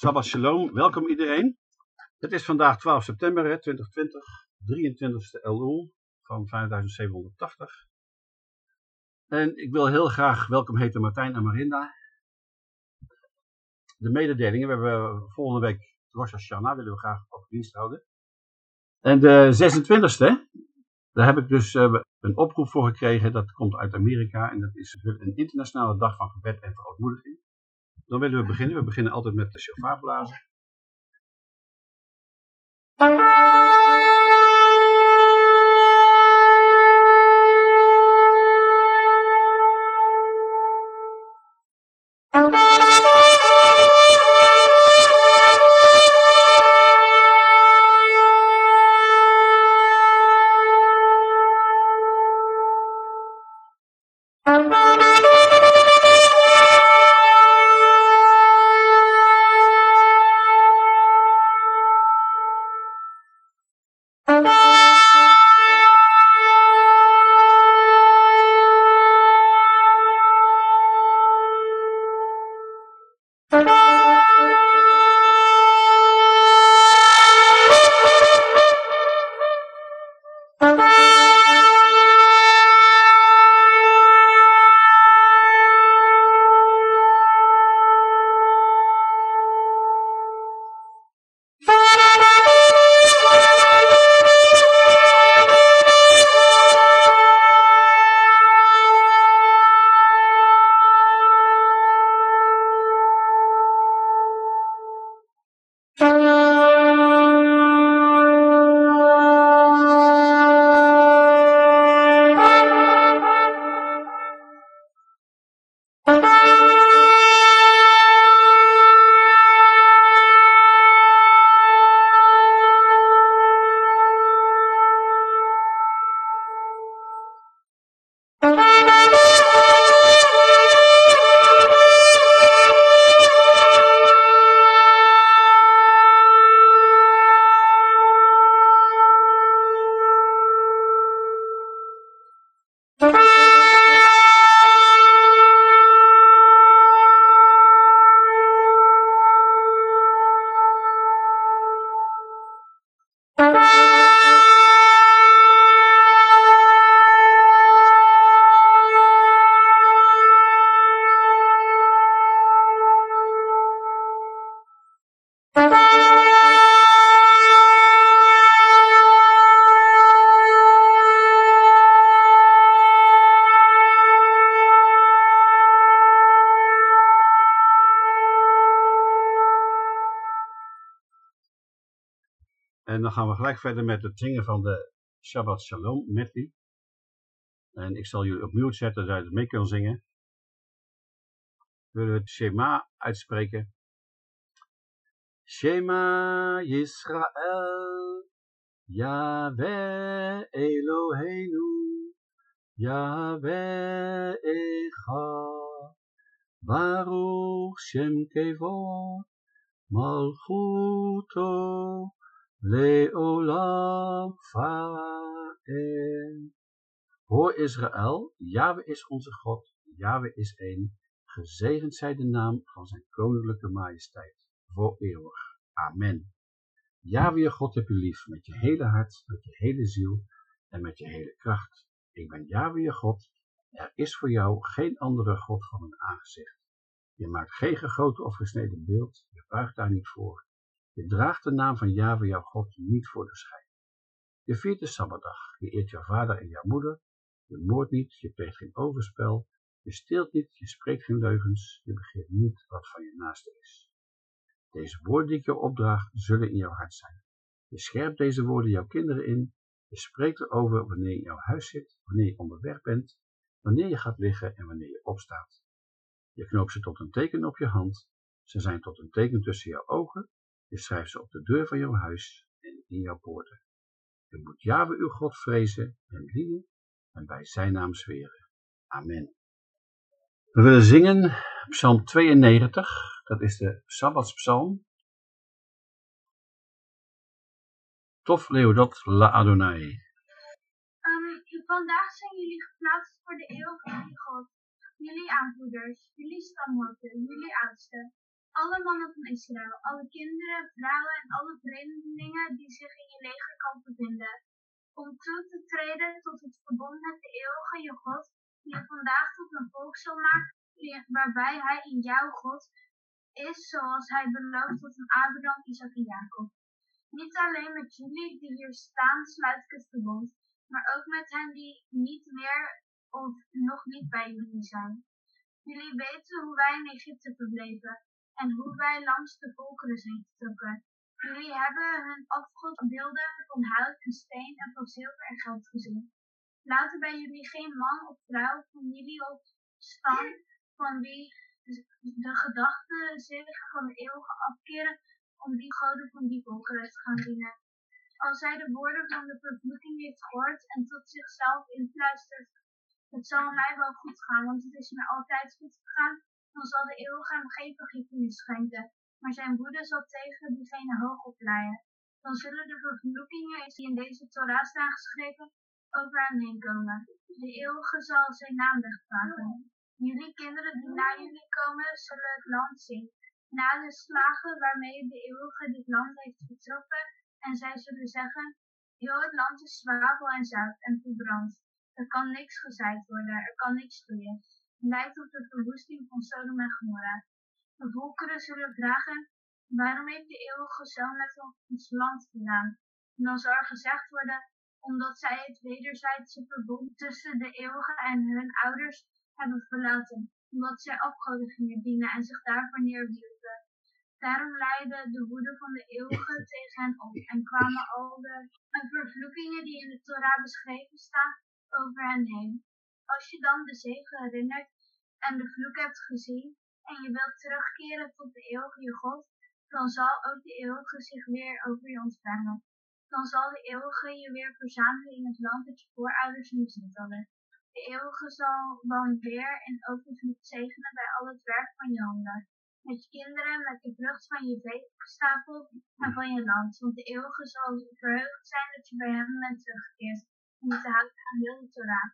Shabbat Shalom, welkom iedereen. Het is vandaag 12 september hè, 2020, 23e Elul van 5780. En ik wil heel graag welkom heten Martijn en Marinda. De mededelingen, we hebben volgende week Rosh Hashanah, willen we graag op dienst houden. En de 26e, daar heb ik dus uh, een oproep voor gekregen, dat komt uit Amerika. En dat is een internationale dag van gebed en verootmoediging. Dan willen we beginnen. We beginnen altijd met de shofar gaan we gelijk verder met het zingen van de Shabbat Shalom medley. En ik zal jullie op mute zetten, zodat je het mee kan zingen. Willen we het Shema uitspreken. Shema Yisrael, Yahweh Eloheinu, Yahweh Echad, Baruch Shem Kevod, Malchuto, Israël, Yahweh is onze God, Yahweh is één. Gezegend zij de naam van zijn koninklijke majesteit, voor eeuwig. Amen. Yahweh je God heb je lief, met je hele hart, met je hele ziel en met je hele kracht. Ik ben Yahweh je God, er is voor jou geen andere God van een aangezicht. Je maakt geen gegoten of gesneden beeld, je buigt daar niet voor. Je draagt de naam van Yahweh jouw God niet voor de schijn. Je viert de Sabbatdag, je eert jouw vader en jouw moeder, je moordt niet, je pleegt geen overspel, je steelt niet, je spreekt geen leugens, je begeert niet wat van je naaste is. Deze woorden die ik jou opdraag, zullen in jouw hart zijn. Je scherpt deze woorden jouw kinderen in, je spreekt erover wanneer je in jouw huis zit, wanneer je onderweg bent, wanneer je gaat liggen en wanneer je opstaat. Je knoopt ze tot een teken op je hand, ze zijn tot een teken tussen jouw ogen, je schrijft ze op de deur van jouw huis en in jouw poorten. Je moet Yahweh uw God vrezen en dienen en bij zijn naam zweren. Amen. We willen zingen Psalm 92, dat is de Sabbatspsalm. Tof Leodot La Adonai. Um, vandaag zijn jullie geplaatst voor de eeuwige God, jullie aanvoerders, jullie stamhoofden, jullie oudsten. alle mannen van Israël, alle kinderen, vrouwen en alle vreemdelingen die zich in je legerkamp bevinden, om toe te treden tot het verbond met de eeuwige je God, die je vandaag tot een volk zal maken, waarbij hij in jouw God is, zoals hij belooft tot een Abraham, Isaac en Jacob. Niet alleen met jullie die hier staan sluit ik het verbond, maar ook met hen die niet meer of nog niet bij jullie zijn. Jullie weten hoe wij in Egypte verbleven en hoe wij langs de volkeren zijn getrokken. Jullie hebben hun afgodbeelden van hout en steen en van zilver en geld gezien. Laat er bij jullie geen man of vrouw, familie of stam van wie de gedachten zich van de eeuwige afkeren om die goden van die volkeren te gaan dienen. Als zij de woorden van de vervloeking heeft gehoord en tot zichzelf influistert, het zal mij wel goed gaan, want het is mij altijd goed gegaan, dan zal de eeuwige hem geen vergiffenis schenken, maar zijn woede zal tegen diegene hoog opleiden. Dan zullen de vervloekingen die in deze Torah staan geschreven over hem heen komen. De eeuwige zal zijn naam wegvagen. Jullie kinderen die na jullie komen, zullen het land zien. Na de slagen waarmee de eeuwige dit land heeft getroffen, en zij zullen zeggen, heel het land is zwavel en zout en verbrand. Er kan niks gezaaid worden, er kan niks groeien. Lijkt op de verwoesting van Sodom en Gomorra. De volkeren zullen vragen, waarom heeft de eeuwige zo met ons land gedaan? En dan zal er gezegd worden, omdat zij het wederzijdse verbond tussen de eeuwige en hun ouders hebben verlaten, omdat zij afgoden gingen dienen en zich daarvoor neerwierpen. Daarom leidde de woede van de eeuwige tegen hen op en kwamen al de vervloekingen die in de Torah beschreven staan over hen heen. Als je dan de zegen herinnert en de vloek hebt gezien en je wilt terugkeren tot de eeuwige je God, dan zal ook de eeuwige zich weer over je ontfermen. Dan zal de eeuwige je weer verzamelen in het land dat je voorouders niet zitten hadden. De eeuwige zal dan weer in overvloed zegenen bij al het werk van je handen. Met je kinderen, met de vrucht van je veestapel en van je land. Want de eeuwige zal verheugd zijn dat je bij hem bent teruggekeerd. Om je te houden aan heel de Torah.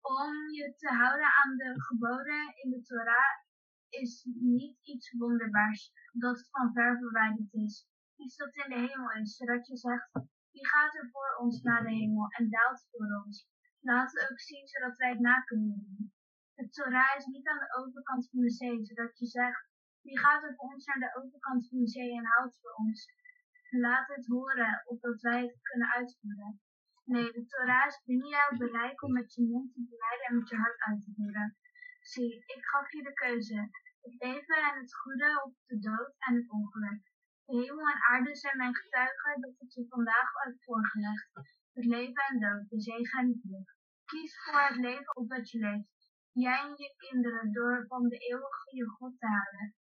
Om je te houden aan de geboden in de Torah is niet iets wonderbaars dat het van ver verwijderd is. Iets dat in de hemel is, zodat je zegt, wie gaat er voor ons naar de hemel en daalt voor ons? Laat het ook zien, zodat wij het na kunnen doen. De Torah is niet aan de overkant van de zee, zodat je zegt, wie gaat er voor ons naar de overkant van de zee en houdt voor ons? Laat het horen, opdat wij het kunnen uitvoeren. Nee, de Torah is binnen jouw bereik om met je mond te beleiden en met je hart uit te voeren. Zie, ik gaf je de keuze, het leven en het goede of de dood en het ongeluk. De hemel en aarde zijn mijn getuigen dat het je vandaag heb voorgelegd. Het leven en dood, de zegen en de vlucht. Kies voor het leven opdat je leeft. Jij en je kinderen door van de eeuwige je God te houden.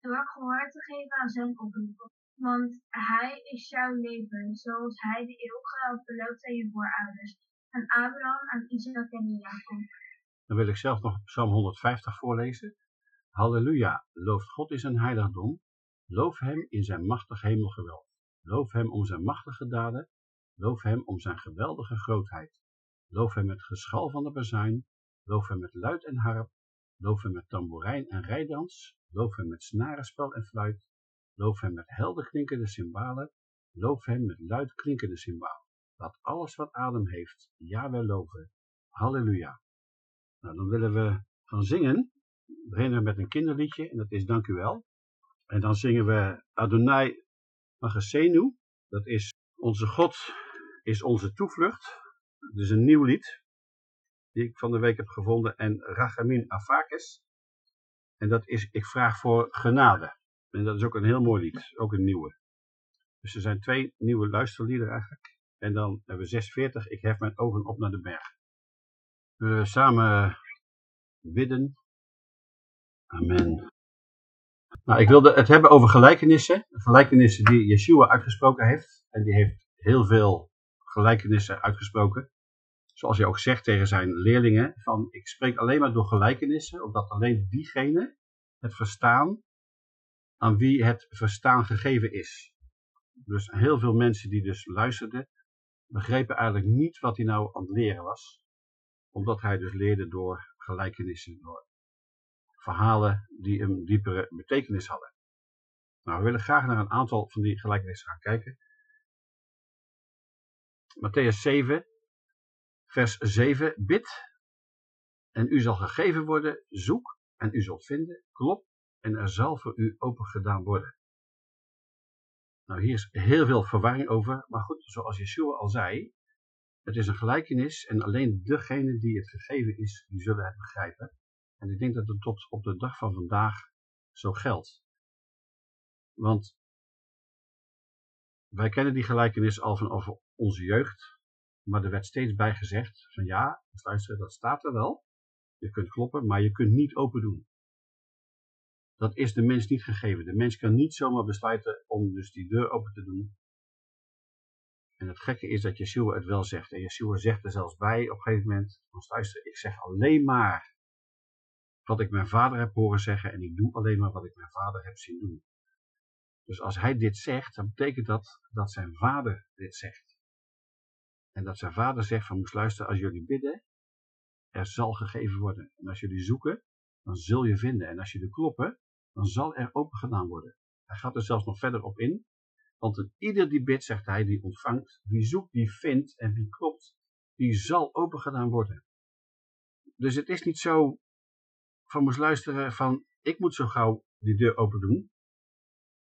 Door gehoor te geven aan zijn oproepen. Want hij is jouw leven, zoals hij de eeuwige had aan je voorouders. Aan Abraham, aan Isaac en Jacob. Dan wil ik zelf nog Psalm 150 voorlezen. Halleluja, loof God in zijn heiligdom. Loof hem in zijn machtig hemelgeweld. Loof hem om zijn machtige daden. Loof hem om zijn geweldige grootheid. Loof hem met geschal van de bazuin. Loof hem met luid en harp. Loof hem met tamboerijn en rijdans. Loof hem met snarenspel en fluit. Loof hem met helder klinkende cymbalen. Loof hem met luid klinkende cymbalen. Laat alles wat adem heeft, Yahweh loven. Halleluja. Nou, dan willen we gaan zingen. We beginnen met een kinderliedje en dat is Dank u wel. En dan zingen we Adonai Magasenu. Dat is Onze God is onze toevlucht. Dat is een nieuw lied die ik van de week heb gevonden. En Rachamin Afakes. En dat is Ik vraag voor genade. En dat is ook een heel mooi lied. Ook een nieuwe. Dus er zijn twee nieuwe luisterliederen eigenlijk. En dan hebben we 46. Ik hef mijn ogen op naar de berg. We samen bidden. Amen. Nou, ik wilde het hebben over gelijkenissen. Gelijkenissen die Yeshua uitgesproken heeft. En die heeft heel veel gelijkenissen uitgesproken. Zoals hij ook zegt tegen zijn leerlingen. Van, ik spreek alleen maar door gelijkenissen. Omdat alleen diegene het verstaan aan wie het verstaan gegeven is. Dus heel veel mensen die dus luisterden. Begrepen eigenlijk niet wat hij nou aan het leren was. Omdat hij dus leerde door gelijkenissen. Door verhalen die een diepere betekenis hadden. Nou, we willen graag naar een aantal van die gelijkenissen gaan kijken. Matthäus 7, vers 7. Bid en u zal gegeven worden. Zoek en u zult vinden. Klop en er zal voor u open gedaan worden. Nou, hier is heel veel verwarring over. Maar goed, zoals Yeshua al zei, het is een gelijkenis en alleen degene die het gegeven is, die zullen het begrijpen. En ik denk dat het tot op de dag van vandaag zo geldt. Want wij kennen die gelijkenis al van over onze jeugd, maar er werd steeds bij gezegd van ja, luister, dat staat er wel. Je kunt kloppen, maar je kunt niet open doen. Dat is de mens niet gegeven. De mens kan niet zomaar besluiten om dus die deur open te doen. En het gekke is dat Yeshua het wel zegt. En Yeshua zegt er zelfs bij op een gegeven moment, luister, ik zeg alleen maar wat ik mijn vader heb horen zeggen en ik doe alleen maar wat ik mijn vader heb zien doen. Dus als hij dit zegt, dan betekent dat dat zijn vader dit zegt. En dat zijn vader zegt van, moest luisteren, als jullie bidden, er zal gegeven worden. En als jullie zoeken, dan zul je vinden. En als jullie kloppen, dan zal er open gedaan worden. Hij gaat er zelfs nog verder op in. Want ieder die bidt, zegt hij, die ontvangt, wie zoekt, die vindt en wie klopt, die zal open gedaan worden. Dus het is niet zo van moest luisteren van, ik moet zo gauw die deur open doen.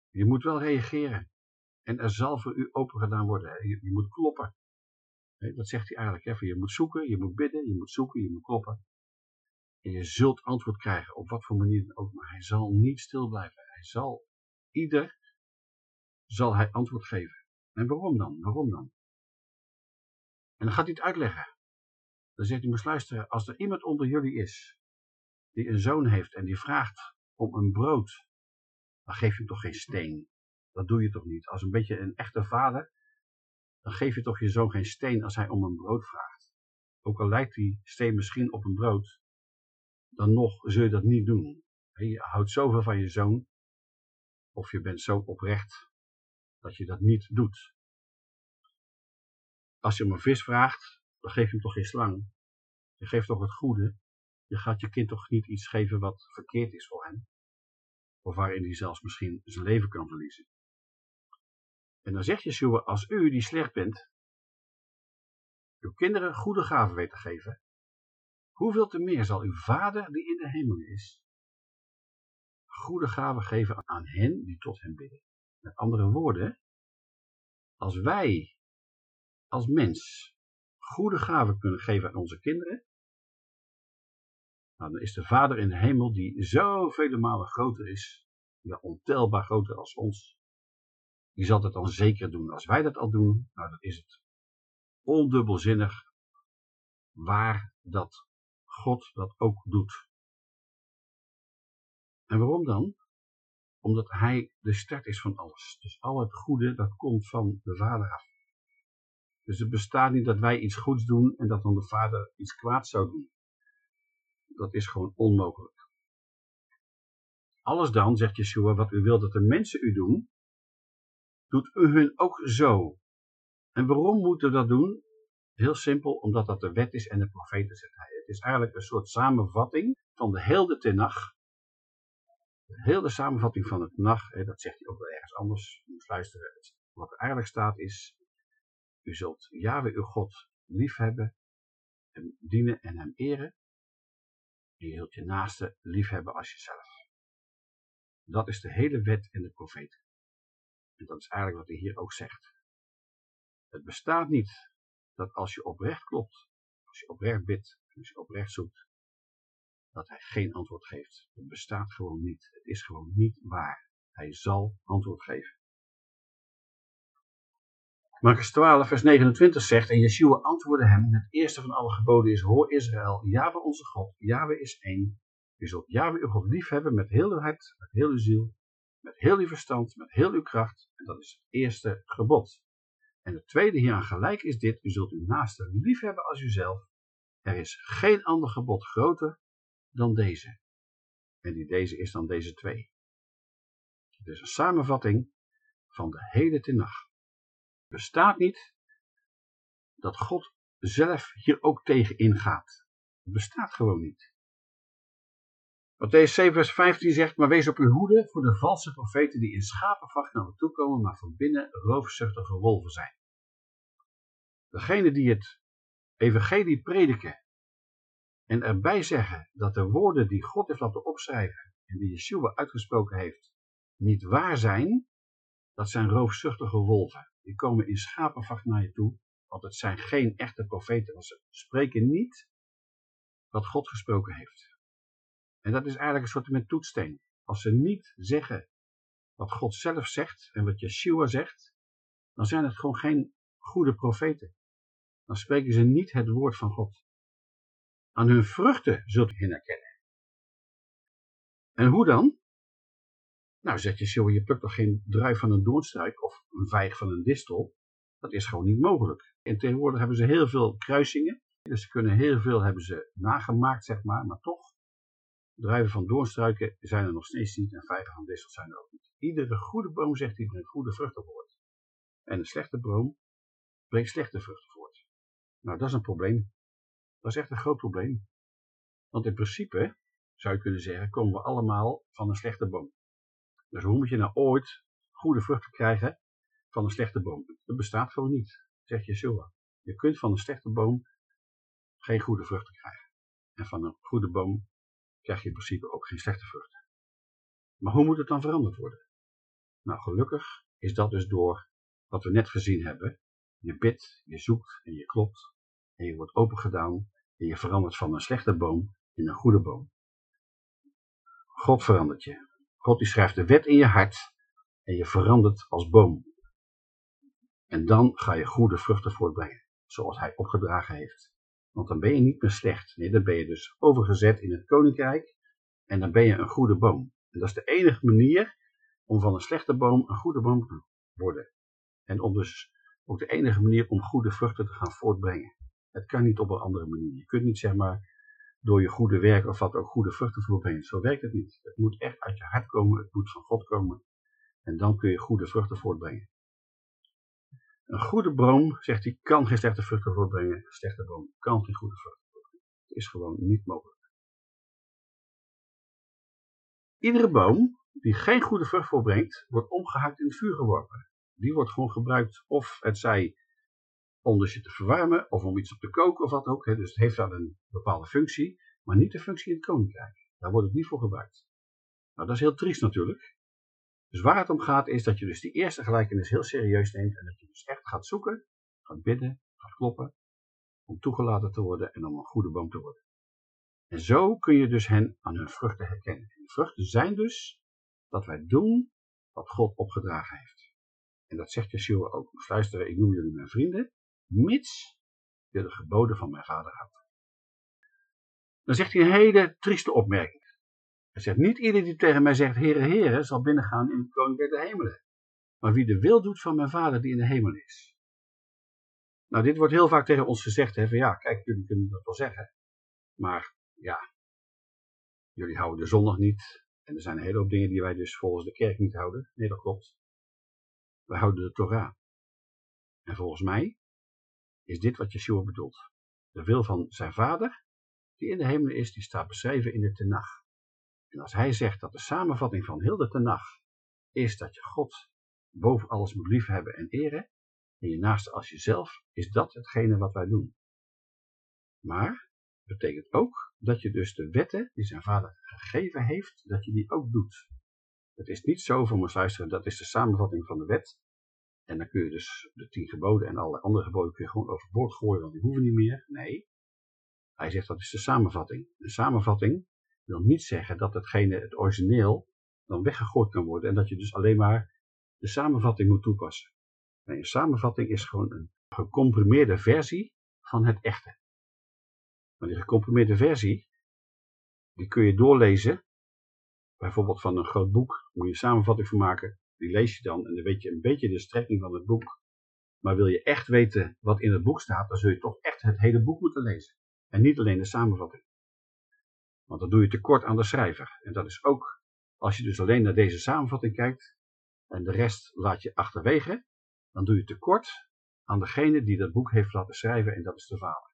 Je moet wel reageren. En er zal voor u open gedaan worden. Je, je moet kloppen. Dat zegt hij eigenlijk. Hè? Je moet zoeken, je moet bidden, je moet zoeken, je moet kloppen. En je zult antwoord krijgen, op wat voor manier dan ook. Maar hij zal niet stil blijven. Hij zal, ieder zal hij antwoord geven. En waarom dan? Waarom dan? En dan gaat hij het uitleggen. Dan zegt hij, moest luisteren, als er iemand onder jullie is, die een zoon heeft en die vraagt om een brood, dan geef je hem toch geen steen. Dat doe je toch niet. Als een beetje een echte vader, dan geef je toch je zoon geen steen als hij om een brood vraagt. Ook al lijkt die steen misschien op een brood, dan nog zul je dat niet doen. Je houdt zoveel van je zoon, of je bent zo oprecht, dat je dat niet doet. Als je om een vis vraagt, dan geef je hem toch geen slang. Je geeft toch het goede. Je gaat je kind toch niet iets geven wat verkeerd is voor hem. Of waarin hij zelfs misschien zijn leven kan verliezen. En dan zegt Yeshua, als u die slecht bent, uw kinderen goede gaven weet te geven, hoeveel te meer zal uw vader die in de hemel is, goede gaven geven aan hen die tot hem bidden. Met andere woorden, als wij als mens goede gaven kunnen geven aan onze kinderen, nou, dan is de Vader in de hemel die zoveel malen groter is, ja, ontelbaar groter als ons, die zal dat dan zeker doen. Als wij dat al doen, nou dan is het ondubbelzinnig waar dat God dat ook doet. En waarom dan? Omdat hij de start is van alles. Dus al het goede, dat komt van de Vader af. Dus het bestaat niet dat wij iets goeds doen en dat dan de Vader iets kwaads zou doen. Dat is gewoon onmogelijk. Alles dan, zegt Yeshua, wat u wilt dat de mensen u doen, doet u hun ook zo. En waarom moeten we dat doen? Heel simpel, omdat dat de wet is en de profeten, zegt hij. Het is eigenlijk een soort samenvatting van de hele Tenach. De hele samenvatting van het Tenach, dat zegt hij ook wel ergens anders. Je moet luisteren. Wat er eigenlijk staat is, u zult Yahweh uw God liefhebben en dienen en hem eren. En je zult je naaste liefhebben als jezelf. Dat is de hele wet en de profeten. En dat is eigenlijk wat hij hier ook zegt. Het bestaat niet dat als je oprecht klopt, als je oprecht bidt, als je oprecht zoekt, dat hij geen antwoord geeft. Het bestaat gewoon niet. Het is gewoon niet waar. Hij zal antwoord geven. Marcus 12, vers 29 zegt, en Yeshua antwoordde hem, het eerste van alle geboden is, hoor Israël, Yahweh onze God, Yahweh is één. U zult Yahweh uw God lief hebben met heel uw hart, met heel uw ziel, met heel uw verstand, met heel uw kracht. En dat is het eerste gebod. En het tweede hieraan gelijk is dit, u zult uw naaste lief hebben als uzelf. Er is geen ander gebod groter dan deze. En die deze is dan deze twee. Het is een samenvatting van de hele tenag. Bestaat niet dat God zelf hier ook tegen ingaat. Het bestaat gewoon niet. Matthäus 7 vers 15 zegt, maar wees op uw hoede voor de valse profeten die in schapenvacht naar toe komen, maar van binnen roofzuchtige wolven zijn. Degene die het evangelie prediken en erbij zeggen dat de woorden die God heeft laten opschrijven en die Yeshua uitgesproken heeft, niet waar zijn, dat zijn roofzuchtige wolven. Die komen in schapenvacht naar je toe, want het zijn geen echte profeten, want ze spreken niet wat God gesproken heeft. En dat is eigenlijk een soort met toetsteen. Als ze niet zeggen wat God zelf zegt en wat Yeshua zegt, dan zijn het gewoon geen goede profeten. Dan spreken ze niet het woord van God. Aan hun vruchten zult u hen herkennen. En hoe dan? Nou, zegt Yeshua, je plukt toch geen druif van een doornstruik of een vijg van een distel? Dat is gewoon niet mogelijk. En tegenwoordig hebben ze heel veel kruisingen. Dus ze kunnen heel veel hebben ze nagemaakt, zeg maar. Maar toch, druiven van doornstruiken zijn er nog steeds niet en vijgen van distels zijn er ook niet. Iedere goede boom zegt hij een goede vruchten voort. En een slechte boom brengt slechte vruchten voort. Nou, dat is een probleem. Dat is echt een groot probleem. Want in principe, zou je kunnen zeggen, komen we allemaal van een slechte boom. Dus hoe moet je nou ooit goede vruchten krijgen van een slechte boom? Dat bestaat gewoon niet, zegt Yeshua. Je kunt van een slechte boom geen goede vruchten krijgen. En van een goede boom krijg je in principe ook geen slechte vruchten. Maar hoe moet het dan veranderd worden? Nou, gelukkig is dat dus door wat we net gezien hebben. Je bidt, je zoekt en je klopt en je wordt opengedaan en je verandert van een slechte boom in een goede boom. God verandert je. God die schrijft de wet in je hart en je verandert als boom. En dan ga je goede vruchten voortbrengen, zoals hij opgedragen heeft. Want dan ben je niet meer slecht. Nee, dan ben je dus overgezet in het koninkrijk en dan ben je een goede boom. En dat is de enige manier om van een slechte boom een goede boom te worden. En om dus ook de enige manier om goede vruchten te gaan voortbrengen. Het kan niet op een andere manier. Je kunt niet zeg maar door je goede werk of wat ook goede vruchten voortbrengen. Zo werkt het niet. Het moet echt uit je hart komen, het moet van God komen. En dan kun je goede vruchten voortbrengen. Een goede boom, zegt hij, kan geen slechte vruchten voortbrengen. Een slechte boom kan geen goede vruchten voortbrengen. Het is gewoon niet mogelijk. Iedere boom die geen goede vrucht voortbrengt, wordt omgehakt in het vuur geworpen. Die wordt gewoon gebruikt of het zij om dus je te verwarmen of om iets op te koken of wat ook. Hè. Dus het heeft wel een bepaalde functie, maar niet de functie in het koninkrijk. Daar wordt het niet voor gebruikt. Nou, dat is heel triest natuurlijk. Dus waar het om gaat is dat je dus die eerste gelijkenis heel serieus neemt en dat je dus echt gaat zoeken, gaat bidden, gaat kloppen, om toegelaten te worden en om een goede boom te worden. En zo kun je dus hen aan hun vruchten herkennen. En de vruchten zijn dus dat wij doen wat God opgedragen heeft. En dat zegt Yeshua ook. Luisteren, ik noem jullie mijn vrienden, mits je de geboden van mijn vader houdt. Dan zegt hij een hele trieste opmerking. Hij zegt, niet ieder die tegen mij zegt, Heere, Heere, zal binnengaan in het koninkrijk der hemelen. Maar wie de wil doet van mijn vader die in de hemel is. Nou, dit wordt heel vaak tegen ons gezegd, hè, van ja, kijk, jullie kunnen dat wel zeggen. Maar, ja, jullie houden de zondag niet. En er zijn een hele hoop dingen die wij dus volgens de kerk niet houden. Nee, dat klopt. Wij houden de Torah. En volgens mij is dit wat Yeshua bedoelt. De wil van zijn vader, die in de hemel is, die staat beschreven in de Tenach. En als hij zegt dat de samenvatting van heel de Tenach is dat je God boven alles moet liefhebben en eren, en je naaste als jezelf, is dat hetgene wat wij doen. Maar betekent ook dat je dus de wetten die zijn vader gegeven heeft, dat je die ook doet. Het is niet zo voor ons luisteren, dat is de samenvatting van de wet. En dan kun je dus de tien geboden en alle andere geboden kun je gewoon overboord gooien, want die hoeven niet meer. Nee, hij zegt dat is de samenvatting. De samenvatting wil niet zeggen dat hetgene, het origineel, dan weggegooid kan worden en dat je dus alleen maar de samenvatting moet toepassen. Nee, een samenvatting is gewoon een gecomprimeerde versie van het echte. Maar die gecomprimeerde versie, die kun je doorlezen, bijvoorbeeld van een groot boek, moet je een samenvatting van maken, die lees je dan en dan weet je een beetje de strekking van het boek. Maar wil je echt weten wat in het boek staat, dan zul je toch echt het hele boek moeten lezen. En niet alleen de samenvatting. Want dan doe je tekort aan de schrijver. En dat is ook, als je dus alleen naar deze samenvatting kijkt en de rest laat je achterwege, dan doe je tekort aan degene die dat boek heeft laten schrijven en dat is de vader.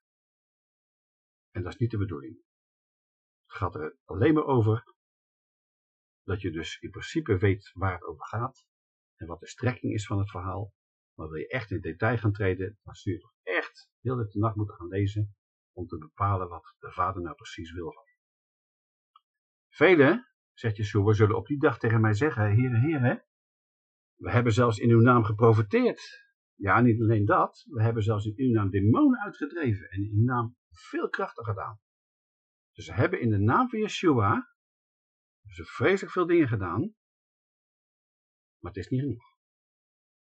En dat is niet de bedoeling. Het gaat er alleen maar over dat je dus in principe weet waar het over gaat en wat de strekking is van het verhaal. Maar wil je echt in detail gaan treden, dan zul je toch echt heel de nacht moeten gaan lezen om te bepalen wat de vader nou precies wil van je. Velen, zegt Yeshua, zullen op die dag tegen mij zeggen, heren, heren, we hebben zelfs in uw naam geprofiteerd. Ja, niet alleen dat, we hebben zelfs in uw naam demonen uitgedreven en in uw naam veel krachten gedaan. Dus ze hebben in de naam van Yeshua ze vreselijk veel dingen gedaan, maar het is niet genoeg.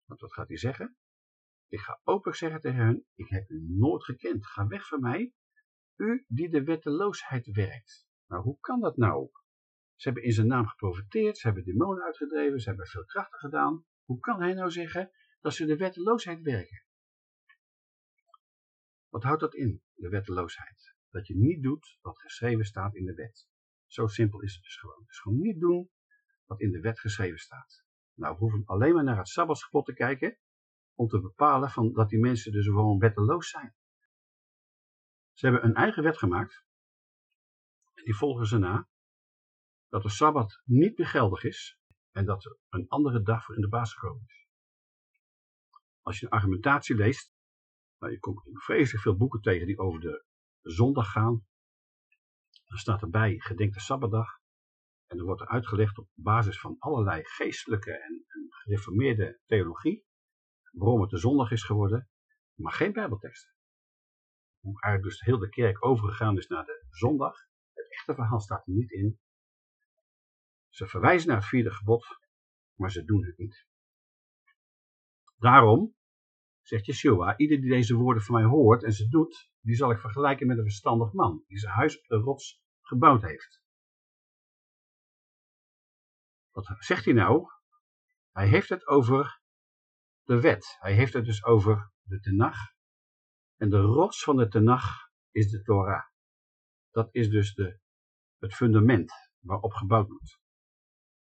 Want wat gaat hij zeggen? Ik ga openlijk zeggen tegen hen, ik heb u nooit gekend. Ga weg van mij, u die de wetteloosheid werkt. Nou, hoe kan dat nou? Ze hebben in zijn naam geprofiteerd, ze hebben demonen uitgedreven, ze hebben veel krachten gedaan. Hoe kan hij nou zeggen dat ze de wetteloosheid werken? Wat houdt dat in, de wetteloosheid? Dat je niet doet wat geschreven staat in de wet. Zo simpel is het dus gewoon. Dus gewoon niet doen wat in de wet geschreven staat. Nou, we hoeven alleen maar naar het Sabbatsgebod te kijken om te bepalen van dat die mensen dus gewoon wetteloos zijn. Ze hebben een eigen wet gemaakt en die volgen ze na dat de Sabbat niet meer geldig is en dat er een andere dag voor in de baas gekomen is. Als je een argumentatie leest, nou, je komt vreselijk veel boeken tegen die over de zondag gaan. Dan staat erbij gedenk de Sabbatdag en er wordt er uitgelegd op basis van allerlei geestelijke en, en gereformeerde theologie waarom het de zondag is geworden, maar geen bijbelteksten. Hoe eigenlijk dus heel de kerk overgegaan is naar de zondag. Het echte verhaal staat er niet in. Ze verwijzen naar het vierde gebod, maar ze doen het niet. Daarom, zegt Yeshua, ieder die deze woorden van mij hoort en ze doet, die zal ik vergelijken met een verstandig man, die zijn huis op de rots gebouwd heeft. Wat zegt hij nou? Hij heeft het over de wet. Hij heeft het dus over de Tenach. En de rots van de Tenach is de Torah. Dat is dus de, het fundament waarop gebouwd wordt.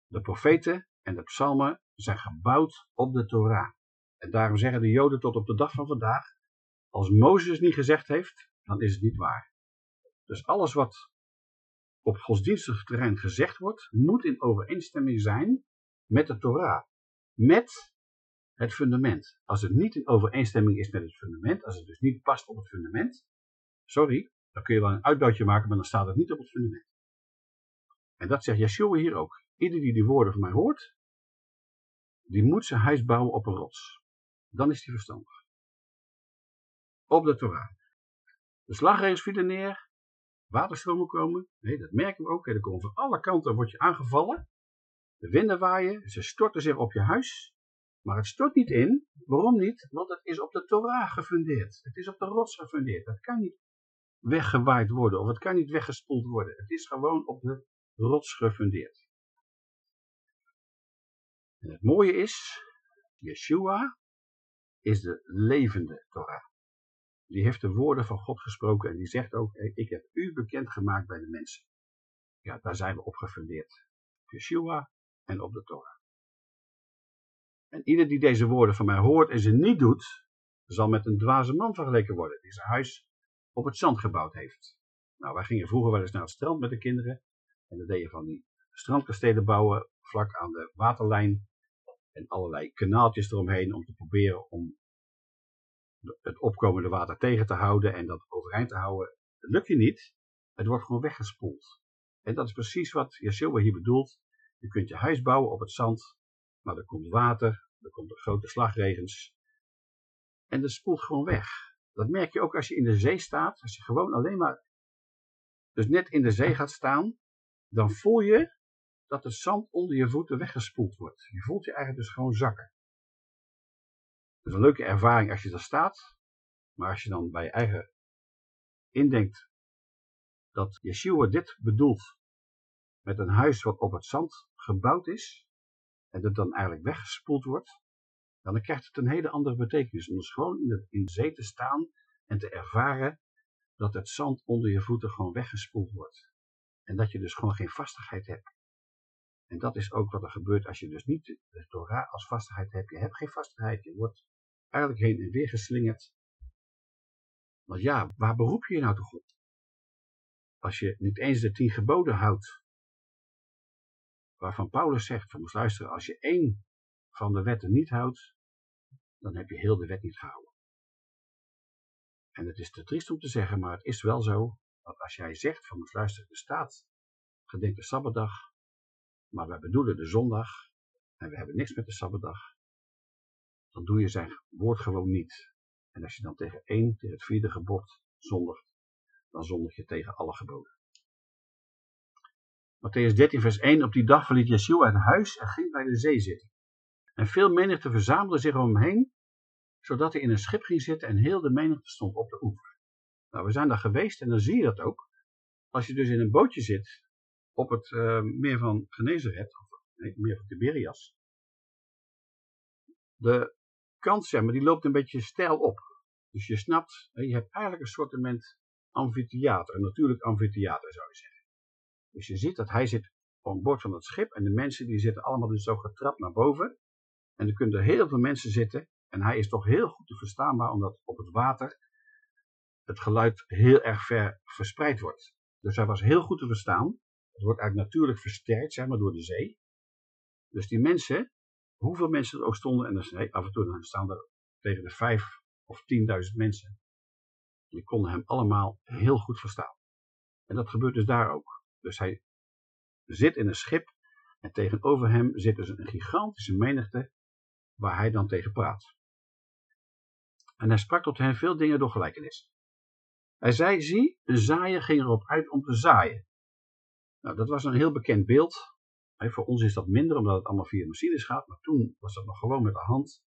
De profeten en de psalmen zijn gebouwd op de Torah. En daarom zeggen de Joden tot op de dag van vandaag, als Mozes niet gezegd heeft, dan is het niet waar. Dus alles wat op godsdienstig terrein gezegd wordt, moet in overeenstemming zijn met de Torah. Met het fundament. Als het niet in overeenstemming is met het fundament, als het dus niet past op het fundament, sorry, dan kun je wel een uitbuitje maken, maar dan staat het niet op het fundament. En dat zegt Yeshua hier ook. Ieder die die woorden van mij hoort, die moet zijn huis bouwen op een rots. Dan is hij verstandig. Op de Torah. De slagregels vielen neer, waterstromen komen. Nee, dat merken we ook. Er komen van alle kanten wordt je aangevallen. De winden waaien, ze storten zich op je huis. Maar het stort niet in. Waarom niet? Want het is op de Torah gefundeerd. Het is op de rots gefundeerd. Dat kan niet weggewaaid worden of het kan niet weggespoeld worden. Het is gewoon op de rots gefundeerd. En het mooie is, Yeshua is de levende Torah. Die heeft de woorden van God gesproken en die zegt ook, ik heb u bekendgemaakt bij de mensen. Ja, daar zijn we op gefundeerd. Yeshua en op de Torah. En ieder die deze woorden van mij hoort en ze niet doet, zal met een dwaze man vergeleken worden, die zijn huis op het zand gebouwd heeft. Nou, wij gingen vroeger wel eens naar het strand met de kinderen. En dan deden van die strandkastelen bouwen, vlak aan de waterlijn. En allerlei kanaaltjes eromheen om te proberen om het opkomende water tegen te houden en dat overeind te houden. Lukt je niet. Het wordt gewoon weggespoeld. En dat is precies wat Yeshua hier bedoelt. Je kunt je huis bouwen op het zand maar er komt water, er komt grote slagregens. En dat spoelt gewoon weg. Dat merk je ook als je in de zee staat. Als je gewoon alleen maar, dus net in de zee gaat staan, dan voel je dat het zand onder je voeten weggespoeld wordt. Je voelt je eigenlijk dus gewoon zakken. Dat is een leuke ervaring als je daar staat. Maar als je dan bij je eigen indenkt dat Yeshua dit bedoelt met een huis wat op het zand gebouwd is, en dat dan eigenlijk weggespoeld wordt, dan krijgt het een hele andere betekenis. Om dus gewoon in de, in zee te staan en te ervaren dat het zand onder je voeten gewoon weggespoeld wordt. En dat je dus gewoon geen vastigheid hebt. En dat is ook wat er gebeurt als je dus niet de Torah als vastigheid hebt. Je hebt geen vastigheid, je wordt eigenlijk heen en weer geslingerd. Want ja, waar beroep je je nou toch op? Als je niet eens de tien geboden houdt, waarvan Paulus zegt, van luisteren, als je één van de wetten niet houdt, dan heb je heel de wet niet gehouden. En het is te triest om te zeggen, maar het is wel zo, dat als jij zegt van luisteren, er staat gedenk de Sabbatdag, maar wij bedoelen de zondag, en we hebben niks met de Sabbatdag, dan doe je zijn woord gewoon niet. En als je dan tegen één, tegen het vierde gebod zondigt, dan zondig je tegen alle geboden. Matthäus 13 vers 1, op die dag verliet Yeshua het huis en ging bij de zee zitten. En veel menigte verzamelde zich om hem heen, zodat hij in een schip ging zitten en heel de menigte stond op de oever. Nou, we zijn daar geweest en dan zie je dat ook. Als je dus in een bootje zit op het uh, meer van Genezeret, of nee, meer van Tiberias, de kans, zeg maar, die loopt een beetje stijl op. Dus je snapt, je hebt eigenlijk een soort amfitheater, een natuurlijk amfitheater zou je zeggen. Dus je ziet dat hij zit op boord van het schip en de mensen die zitten allemaal dus zo getrapt naar boven. En er kunnen heel veel mensen zitten en hij is toch heel goed te verstaanbaar omdat op het water het geluid heel erg ver verspreid wordt. Dus hij was heel goed te verstaan. Het wordt eigenlijk natuurlijk versterkt, zeg maar, door de zee. Dus die mensen, hoeveel mensen er ook stonden, en dan, af en toe staan er tegen de vijf of tienduizend mensen. Die konden hem allemaal heel goed verstaan. En dat gebeurt dus daar ook. Dus hij zit in een schip en tegenover hem zit dus een gigantische menigte waar hij dan tegen praat. En hij sprak tot hen veel dingen door gelijkenis. Hij zei, zie, een zaaier ging erop uit om te zaaien. Nou, dat was een heel bekend beeld. Voor ons is dat minder, omdat het allemaal via machines gaat. Maar toen was dat nog gewoon met de hand.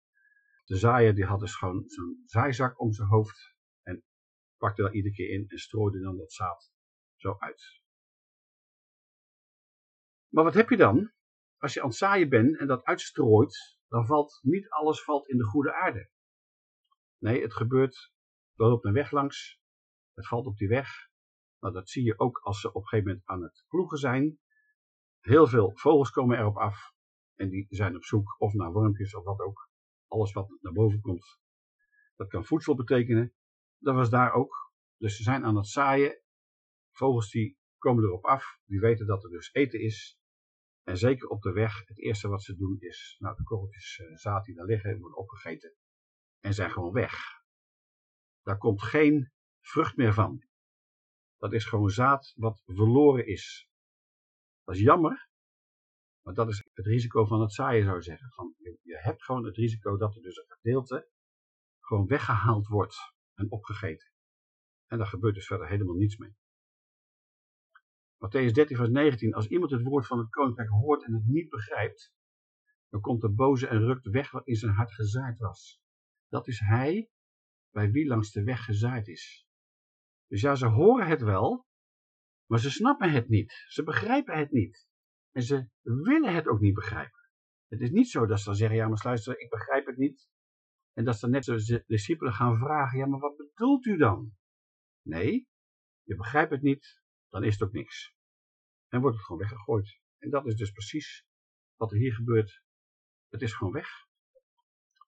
De zaaier die had dus gewoon zo'n zaaizak om zijn hoofd. En pakte dat iedere keer in en strooide dan dat zaad zo uit. Maar wat heb je dan? Als je aan het zaaien bent en dat uitstrooit, dan valt niet alles valt in de goede aarde. Nee, het gebeurt, er loopt een weg langs, het valt op die weg. Nou, dat zie je ook als ze op een gegeven moment aan het ploegen zijn. Heel veel vogels komen erop af en die zijn op zoek of naar wormpjes of wat ook. Alles wat naar boven komt, dat kan voedsel betekenen. Dat was daar ook. Dus ze zijn aan het zaaien. Vogels die komen erop af, die weten dat er dus eten is. En zeker op de weg, het eerste wat ze doen is, nou de korreltjes uh, zaad die daar liggen, worden opgegeten en zijn gewoon weg. Daar komt geen vrucht meer van. Dat is gewoon zaad wat verloren is. Dat is jammer, maar dat is het risico van het zaaien zou zeggen. Van, je, je hebt gewoon het risico dat er dus een gedeelte gewoon weggehaald wordt en opgegeten. En daar gebeurt dus verder helemaal niets mee. Matthäus 13 vers 19. Als iemand het woord van het koninkrijk hoort en het niet begrijpt, dan komt de boze en rukt weg wat in zijn hart gezaaid was. Dat is hij bij wie langs de weg gezaaid is. Dus ja, ze horen het wel, maar ze snappen het niet. Ze begrijpen het niet. En ze willen het ook niet begrijpen. Het is niet zo dat ze dan zeggen, ja maar luister, ik begrijp het niet. En dat ze net zoals de discipelen gaan vragen, ja maar wat bedoelt u dan? Nee, je begrijpt het niet, dan is het ook niks. En wordt het gewoon weggegooid. En dat is dus precies wat er hier gebeurt. Het is gewoon weg.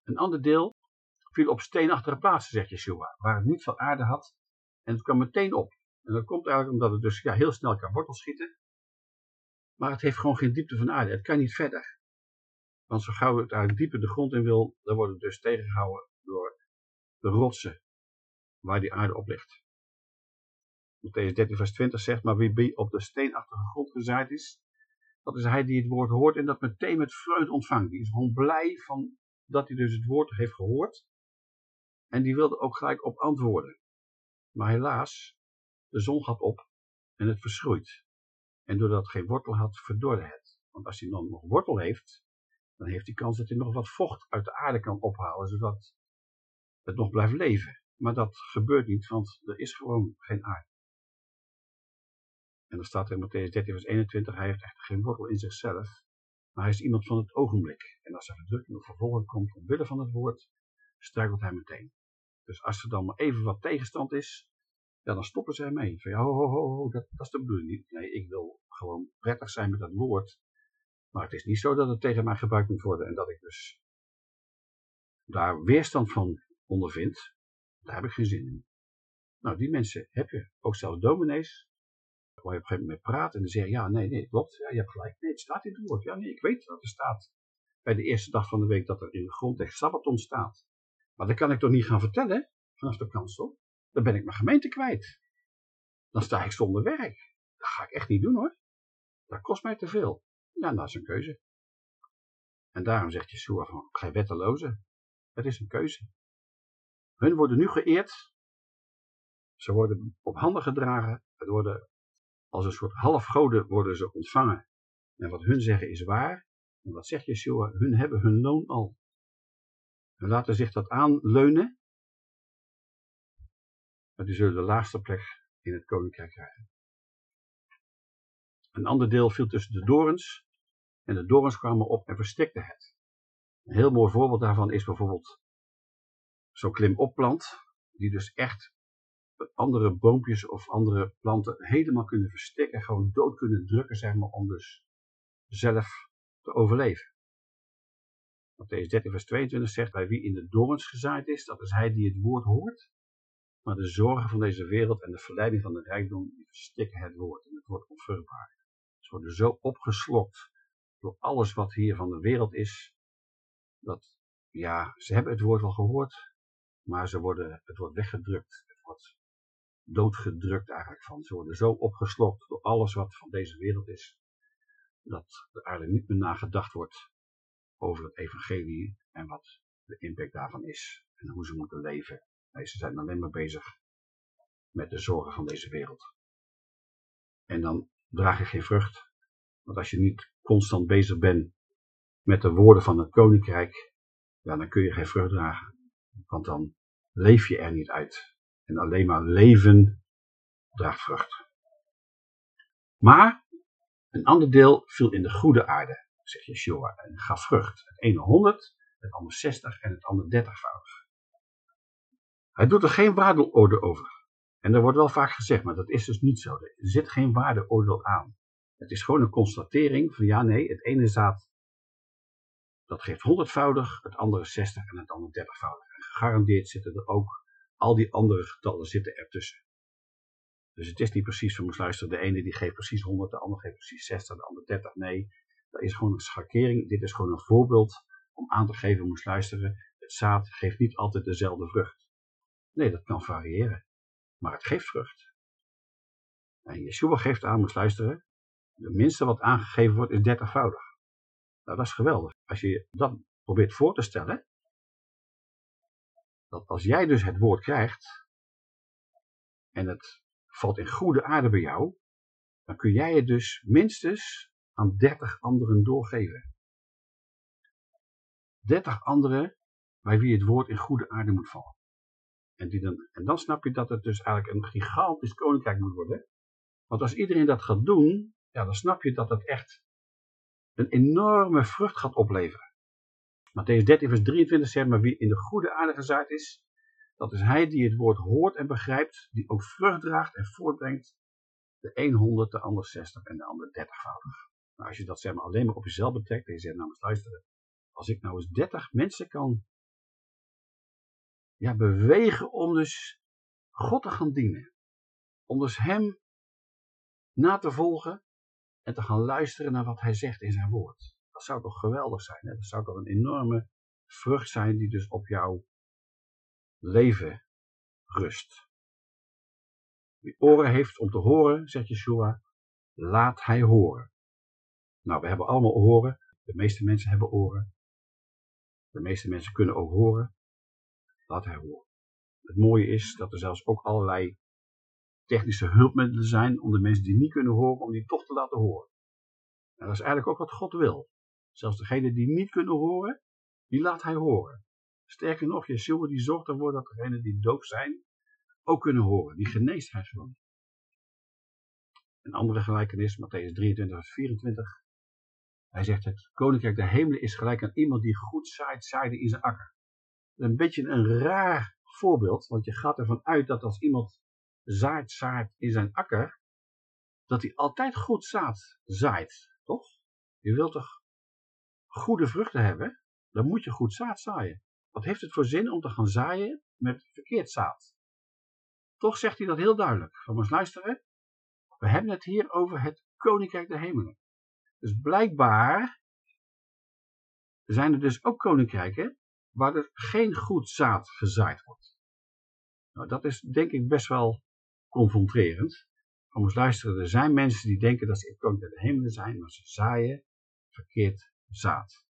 Een ander deel viel op steenachtige plaatsen, zegt Yeshua, waar het niet veel aarde had. En het kwam meteen op. En dat komt eigenlijk omdat het dus ja, heel snel kan wortels schieten. Maar het heeft gewoon geen diepte van aarde. Het kan niet verder. Want zo gauw het eigenlijk dieper de grond in wil, dan wordt het dus tegengehouden door de rotsen waar die aarde op ligt. Matthäus 13 vers 20 zegt, maar wie op de steenachtige grond gezaaid is, dat is hij die het woord hoort en dat meteen met vreugde ontvangt. Die is gewoon blij van dat hij dus het woord heeft gehoord. En die wilde ook gelijk op antwoorden. Maar helaas, de zon gaat op en het verschroeit. En doordat het geen wortel had, verdorde het. Want als hij dan nog wortel heeft, dan heeft hij kans dat hij nog wat vocht uit de aarde kan ophalen, zodat het nog blijft leven. Maar dat gebeurt niet, want er is gewoon geen aarde. En dan staat er in Matthäus 13 vers 21, hij heeft echt geen wortel in zichzelf, maar hij is iemand van het ogenblik. En als er verdrukking of vervolging komt omwille van het woord, struikelt hij meteen. Dus als er dan maar even wat tegenstand is, ja, dan stoppen ze ermee. Van ja, ho, ho, ho, dat, dat is de bedoeling niet. Nee, ik wil gewoon prettig zijn met dat woord. Maar het is niet zo dat het tegen mij gebruikt moet worden en dat ik dus daar weerstand van ondervind. Daar heb ik geen zin in. Nou, die mensen heb je. Ook zelfs dominees waar je op een gegeven moment mee praat en dan zeg ja, nee, nee, klopt, ja, je hebt gelijk. Nee, het staat in het woord. Ja, nee, ik weet dat er staat bij de eerste dag van de week dat er in de grondtekst Sabbaton staat. Maar dat kan ik toch niet gaan vertellen vanaf de kansel? Dan ben ik mijn gemeente kwijt. Dan sta ik zonder werk. Dat ga ik echt niet doen hoor. Dat kost mij te veel. Ja, dat is een keuze. En daarom zegt Yeshua van, gij wetteloze, het is een keuze. Hun worden nu geëerd. Ze worden op handen gedragen. Het worden als een soort halfgoden worden ze ontvangen. En wat hun zeggen is waar. En wat zegt Yeshua? Hun hebben hun loon al. En laten zich dat aanleunen. Maar die zullen de laagste plek in het koninkrijk krijgen. Een ander deel viel tussen de dorens. En de dorens kwamen op en verstikten het. Een heel mooi voorbeeld daarvan is bijvoorbeeld zo'n klimopplant. Die dus echt andere boompjes of andere planten helemaal kunnen verstikken. Gewoon dood kunnen drukken, zeg maar, om dus zelf te overleven. Matthäus 13 vers 22 zegt, bij wie in de dorens gezaaid is, dat is hij die het woord hoort. Maar de zorgen van deze wereld en de verleiding van de rijkdom, die verstikken het woord en het wordt onvruchtbaar. Ze worden zo opgeslokt door alles wat hier van de wereld is, dat, ja, ze hebben het woord wel gehoord, maar ze worden, het wordt weggedrukt, het wordt doodgedrukt eigenlijk van. Ze worden zo opgeslokt door alles wat van deze wereld is, dat er eigenlijk niet meer nagedacht wordt over het evangelie en wat de impact daarvan is en hoe ze moeten leven. Nee, ze zijn alleen maar bezig met de zorgen van deze wereld. En dan draag je geen vrucht. Want als je niet constant bezig bent met de woorden van het koninkrijk, ja, dan kun je geen vrucht dragen. Want dan leef je er niet uit. En alleen maar leven draagt vrucht. Maar een ander deel viel in de goede aarde, zegt Yeshua, en gaf vrucht. Het ene 100, het andere 60 en het andere 30voudig. Hij doet er geen waardeoordeel over. En er wordt wel vaak gezegd, maar dat is dus niet zo. Er zit geen waardeoordeel aan. Het is gewoon een constatering van ja, nee, het ene zaad dat geeft honderdvoudig, het andere 60 en het andere dertigvoudig. En gegarandeerd zitten er ook al die andere getallen zitten ertussen. Dus het is niet precies van, luisteren, de ene die geeft precies 100, de andere geeft precies 60, de andere 30. Nee, dat is gewoon een schakering. Dit is gewoon een voorbeeld om aan te geven, moest luisteren. Het zaad geeft niet altijd dezelfde vrucht. Nee, dat kan variëren. Maar het geeft vrucht. En Yeshua geeft aan, moest luisteren. De minste wat aangegeven wordt is dertigvoudig. Nou, dat is geweldig. Als je dat probeert voor te stellen. Dat als jij dus het woord krijgt. En het valt in goede aarde bij jou. Dan kun jij het dus minstens aan dertig anderen doorgeven. Dertig anderen bij wie het woord in goede aarde moet vallen. En, die dan, en dan snap je dat het dus eigenlijk een gigantisch koninkrijk moet worden. Want als iedereen dat gaat doen, ja, dan snap je dat het echt een enorme vrucht gaat opleveren. Matthäus 13 vers 23 zegt, maar wie in de goede aarde gezaaid is, dat is hij die het woord hoort en begrijpt, die ook vrucht draagt en voortbrengt, de 100, de ander 60 en de ander 30voudig. Nou, als je dat alleen maar op jezelf betrekt en je zegt, nou eens luisteren, als ik nou eens 30 mensen kan ja, bewegen om dus God te gaan dienen. Om dus hem na te volgen en te gaan luisteren naar wat hij zegt in zijn woord. Dat zou toch geweldig zijn. Hè? Dat zou toch een enorme vrucht zijn die dus op jouw leven rust. Wie oren heeft om te horen, zegt Yeshua, laat hij horen. Nou, we hebben allemaal oren. De meeste mensen hebben oren. De meeste mensen kunnen ook horen laat hij horen. Het mooie is dat er zelfs ook allerlei technische hulpmiddelen zijn om de mensen die niet kunnen horen, om die toch te laten horen. En dat is eigenlijk ook wat God wil. Zelfs degenen die niet kunnen horen, die laat hij horen. Sterker nog, Yeshua die zorgt ervoor dat degenen die doof zijn, ook kunnen horen. Die geneest hij gewoon. Een andere gelijkenis, Matthäus 23 vers 24. Hij zegt, het koninkrijk der hemelen is gelijk aan iemand die goed zaait, zaaide in zijn akker een beetje een raar voorbeeld, want je gaat ervan uit dat als iemand zaait, zaait in zijn akker, dat hij altijd goed zaad zaait, toch? Je wilt toch goede vruchten hebben? Dan moet je goed zaad zaaien. Wat heeft het voor zin om te gaan zaaien met verkeerd zaad? Toch zegt hij dat heel duidelijk. Van eens luisteren. We hebben het hier over het koninkrijk der hemelen. Dus blijkbaar zijn er dus ook koninkrijken waar er geen goed zaad gezaaid wordt. Nou, dat is denk ik best wel confronterend. Om eens luisteren, er zijn mensen die denken dat ze in koninkrijk der hemelen zijn, maar ze zaaien verkeerd zaad.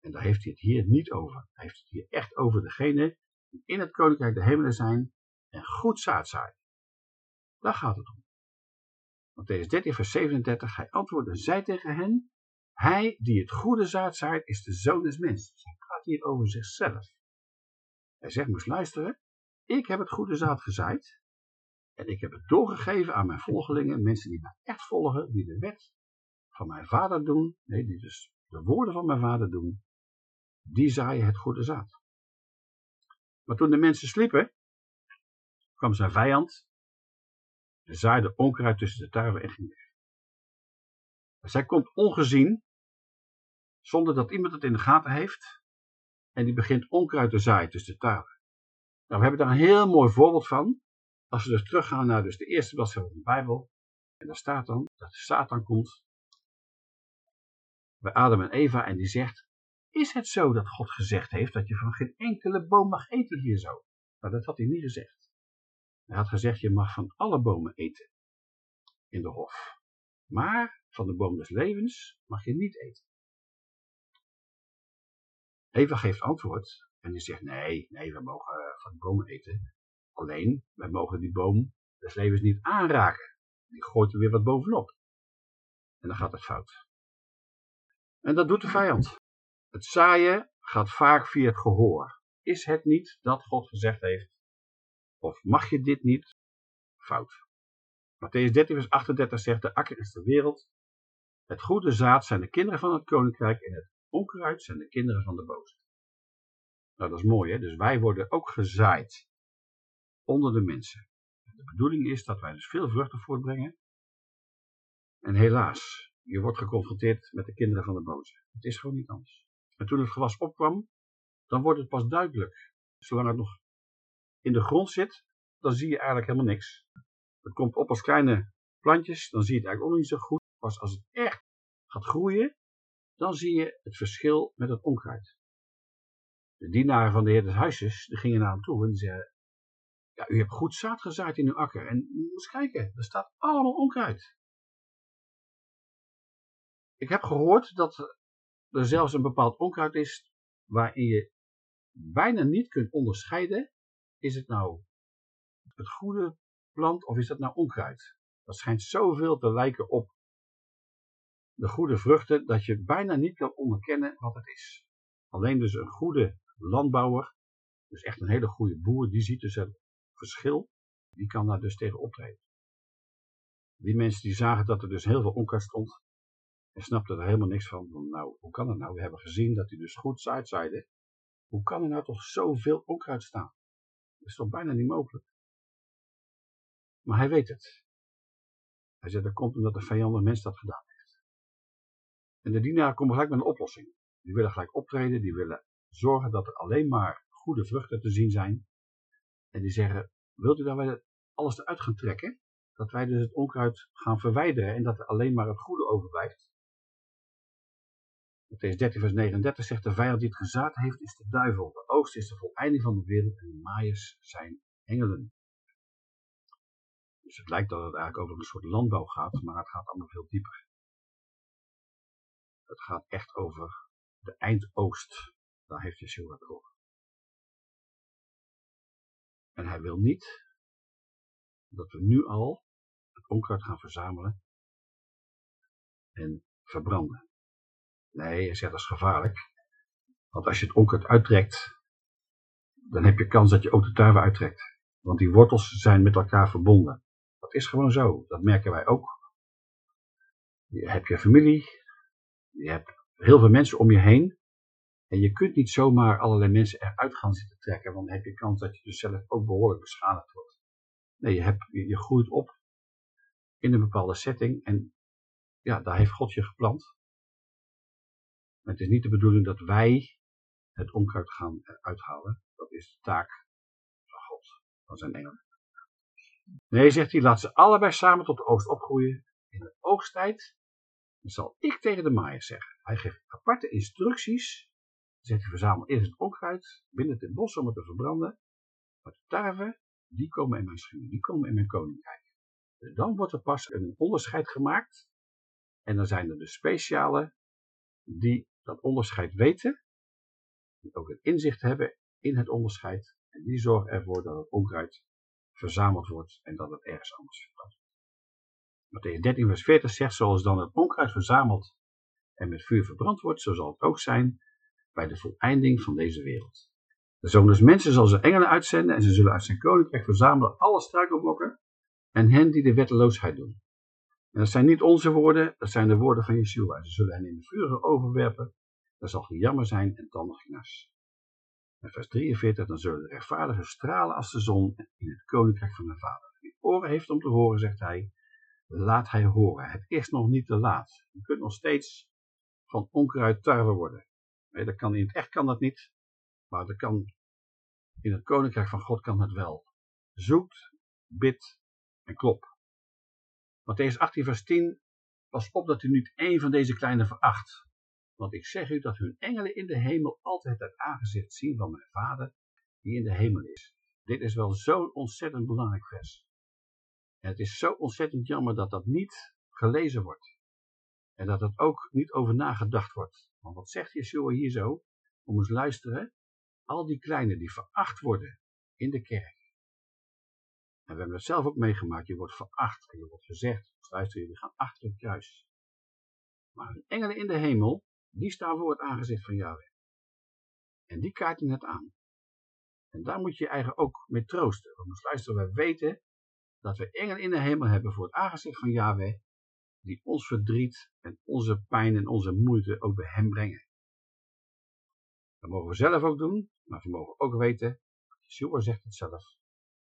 En daar heeft hij het hier niet over. Hij heeft het hier echt over degene die in het koninkrijk der hemelen zijn en goed zaad zaaien. Daar gaat het om. Matthäus 13 vers 37, hij antwoordde en zei tegen hen, hij die het goede zaad zaait is de zoon des. Dus hij praat hier over zichzelf. Hij zegt, moest luisteren, ik heb het goede zaad gezaaid en ik heb het doorgegeven aan mijn volgelingen, mensen die mij echt volgen, die de wet van mijn vader doen, nee, die dus de woorden van mijn vader doen, die zaaien het goede zaad. Maar toen de mensen sliepen, kwam zijn vijand en zaaide onkruid tussen de tarwe en ging weg. Zij komt ongezien, zonder dat iemand het in de gaten heeft, en die begint onkruid te zaaien tussen de tarwe. Nou, we hebben daar een heel mooi voorbeeld van. Als we dus teruggaan naar dus de eerste bladzijde van de Bijbel, en daar staat dan dat Satan komt bij Adam en Eva en die zegt, is het zo dat God gezegd heeft dat je van geen enkele boom mag eten hier zo? Nou, dat had hij niet gezegd. Hij had gezegd, je mag van alle bomen eten in de hof. Maar van de boom des levens mag je niet eten. Eva geeft antwoord en die zegt, nee, nee, we mogen van de bomen eten. Alleen, wij mogen die boom des levens niet aanraken. Die gooit er weer wat bovenop. En dan gaat het fout. En dat doet de vijand. Het zaaien gaat vaak via het gehoor. Is het niet dat God gezegd heeft? Of mag je dit niet? Fout. Matthäus 13 vers 38 zegt, de akker is de wereld. Het goede zaad zijn de kinderen van het koninkrijk en het onkruid zijn de kinderen van de boze. Nou, dat is mooi, hè? Dus wij worden ook gezaaid onder de mensen. De bedoeling is dat wij dus veel vruchten voortbrengen. En helaas, je wordt geconfronteerd met de kinderen van de boze. Het is gewoon niet anders. En toen het gewas opkwam, dan wordt het pas duidelijk. Zolang het nog in de grond zit, dan zie je eigenlijk helemaal niks. Het komt op als kleine plantjes, dan zie je het eigenlijk ook niet zo goed. Pas als het echt gaat groeien, dan zie je het verschil met het onkruid. De dienaren van de heer des huizes, gingen naar hem toe en zeiden, ja, u hebt goed zaad gezaaid in uw akker. En moet kijken, er staat allemaal onkruid. Ik heb gehoord dat er zelfs een bepaald onkruid is waarin je bijna niet kunt onderscheiden, is het nou het goede plant of is dat nou onkruid? Dat schijnt zoveel te lijken op de goede vruchten dat je bijna niet kan onderkennen wat het is. Alleen dus een goede landbouwer, dus echt een hele goede boer, die ziet dus het verschil, die kan daar dus tegen optreden. Die mensen die zagen dat er dus heel veel onkruid stond, en snapten er helemaal niks van. Nou, hoe kan het nou? We hebben gezien dat hij dus goed uitzaaide. Hoe kan er nou toch zoveel onkruid staan? Dat is toch bijna niet mogelijk. Maar hij weet het. Hij zegt, dat komt omdat de vijandige mens dat gedaan. En de dienaren komen gelijk met een oplossing. Die willen gelijk optreden, die willen zorgen dat er alleen maar goede vruchten te zien zijn. En die zeggen, wilt u dan wel alles eruit gaan trekken? Dat wij dus het onkruid gaan verwijderen en dat er alleen maar het goede overblijft. Matthäus 13 vers 39 zegt, de vijand die het gezaad heeft is de duivel. De oogst is de voleinding van de wereld en de maaiers zijn engelen. Dus het lijkt dat het eigenlijk over een soort landbouw gaat, maar het gaat allemaal veel dieper. Het gaat echt over de eindoogst. Daar heeft Yeshua het over. En hij wil niet dat we nu al het onkruid gaan verzamelen en verbranden. Nee, hij zegt dat is gevaarlijk. Want als je het onkruid uittrekt, dan heb je kans dat je ook de tarwe uittrekt. Want die wortels zijn met elkaar verbonden. Dat is gewoon zo. Dat merken wij ook. Je hebt je familie, je hebt heel veel mensen om je heen. En je kunt niet zomaar allerlei mensen eruit gaan zitten trekken, want dan heb je kans dat je dus zelf ook behoorlijk beschadigd wordt. Nee, je, hebt, je, groeit op in een bepaalde setting en ja, daar heeft God je geplant. Maar het is niet de bedoeling dat wij het onkruid gaan uithalen. Dat is de taak van God, van zijn engelen. Nee, zegt hij, laat ze allebei samen tot de oogst opgroeien. In de oogsttijd zal ik tegen de maaier zeggen. Hij geeft aparte instructies. Dan zegt hij, verzamel eerst het onkruid, binnen het bos om het te verbranden. Maar de tarwe, die komen in mijn schuur, die komen in mijn koninkrijk. Dus dan wordt er pas een onderscheid gemaakt. En dan zijn er de specialen die dat onderscheid weten. Die ook het inzicht hebben in het onderscheid. En die zorgen ervoor dat het onkruid verzameld wordt en dat het ergens anders verbrand wordt. Matthäus 13 vers 40 zegt, zoals dan het onkruid verzameld en met vuur verbrand wordt, zo zal het ook zijn bij de voleinding van deze wereld. De zoon des mensen zal zijn engelen uitzenden en ze zullen uit zijn koninkrijk verzamelen alle struikelblokken en hen die de wetteloosheid doen. En dat zijn niet onze woorden, dat zijn de woorden van Yeshua. Ze zullen hen in de vurige overwerpen, daar zal jammer zijn en tandig genas. En vers 43, dan zullen de rechtvaardigen stralen als de zon in het koninkrijk van de Vader. Wie oren heeft om te horen, zegt hij, laat hij horen. Het is nog niet te laat. Je kunt nog steeds van onkruid tarwe worden. Nee, dat kan in het echt kan dat niet, maar dat kan in het koninkrijk van God kan het wel. Zoekt, bid en klop. Matthäus 18 vers 10, pas op dat u niet één van deze kleine veracht. Want ik zeg u dat hun engelen in de hemel altijd het aangezicht zien van mijn vader die in de hemel is. Dit is wel zo'n ontzettend belangrijk vers. Het is zo ontzettend jammer dat dat niet gelezen wordt. En dat er ook niet over nagedacht wordt. Want wat zegt Yeshua hier zo? Om eens luisteren. Al die kleinen die veracht worden in de kerk. En we hebben het zelf ook meegemaakt. Je wordt veracht en je wordt gezegd. Luister, jullie gaan achter het kruis. Maar hun engelen in de hemel, die staan voor het aangezicht van Yahweh. En die kaarten het aan. En daar moet je je eigen ook mee troosten. Want luister, wij weten dat we engelen in de hemel hebben voor het aangezicht van Yahweh, die ons verdriet en onze pijn en onze moeite ook bij hem brengen. Dat mogen we zelf ook doen, maar we mogen ook weten, Yeshua zegt het zelf,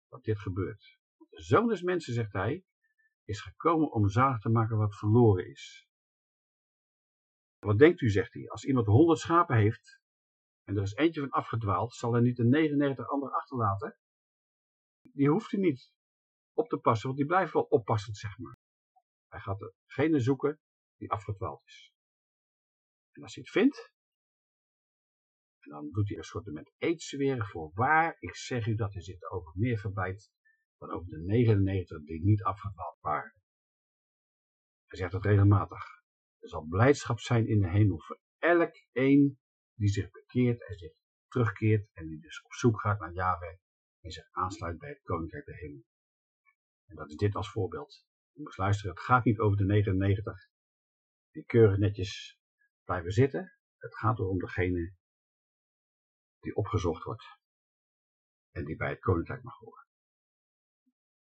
dat dit gebeurt. De zoon des mensen, zegt hij, is gekomen om zalig te maken wat verloren is. Wat denkt u, zegt hij, als iemand honderd schapen heeft en er is eentje van afgedwaald, zal hij niet de 99 anderen achterlaten? Die hoeft hij niet op te passen, want die blijft wel oppassend, zeg maar. Hij gaat degene zoeken die afgedwaald is. En als hij het vindt, dan doet hij een soort met eetzweren voor waar, ik zeg u dat hij zich over meer verbijt dan over de 99 die niet afgedwaald waren. Hij zegt het regelmatig. Er zal blijdschap zijn in de hemel voor elk een die zich bekeert en zich terugkeert en die dus op zoek gaat naar Yahweh en zich aansluit bij het koninkrijk der hemel. En dat is dit als voorbeeld. Je moet luisteren, het gaat niet over de 99 die keurig netjes blijven zitten. Het gaat erom degene die opgezocht wordt en die bij het koninkrijk mag horen.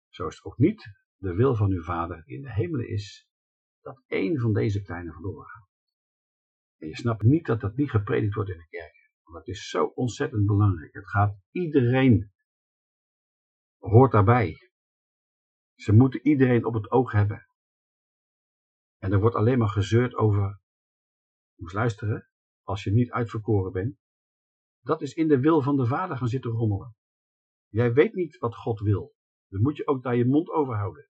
Zo is het ook niet de wil van uw vader die in de hemelen is, dat één van deze kleine verloren gaat. En je snapt niet dat dat niet gepredikt wordt in de kerk. Want het is zo ontzettend belangrijk. Het gaat iedereen, hoort daarbij. Ze moeten iedereen op het oog hebben. En er wordt alleen maar gezeurd over, moet luisteren, als je niet uitverkoren bent. Dat is in de wil van de Vader gaan zitten rommelen. Jij weet niet wat God wil. Dan moet je ook daar je mond over houden.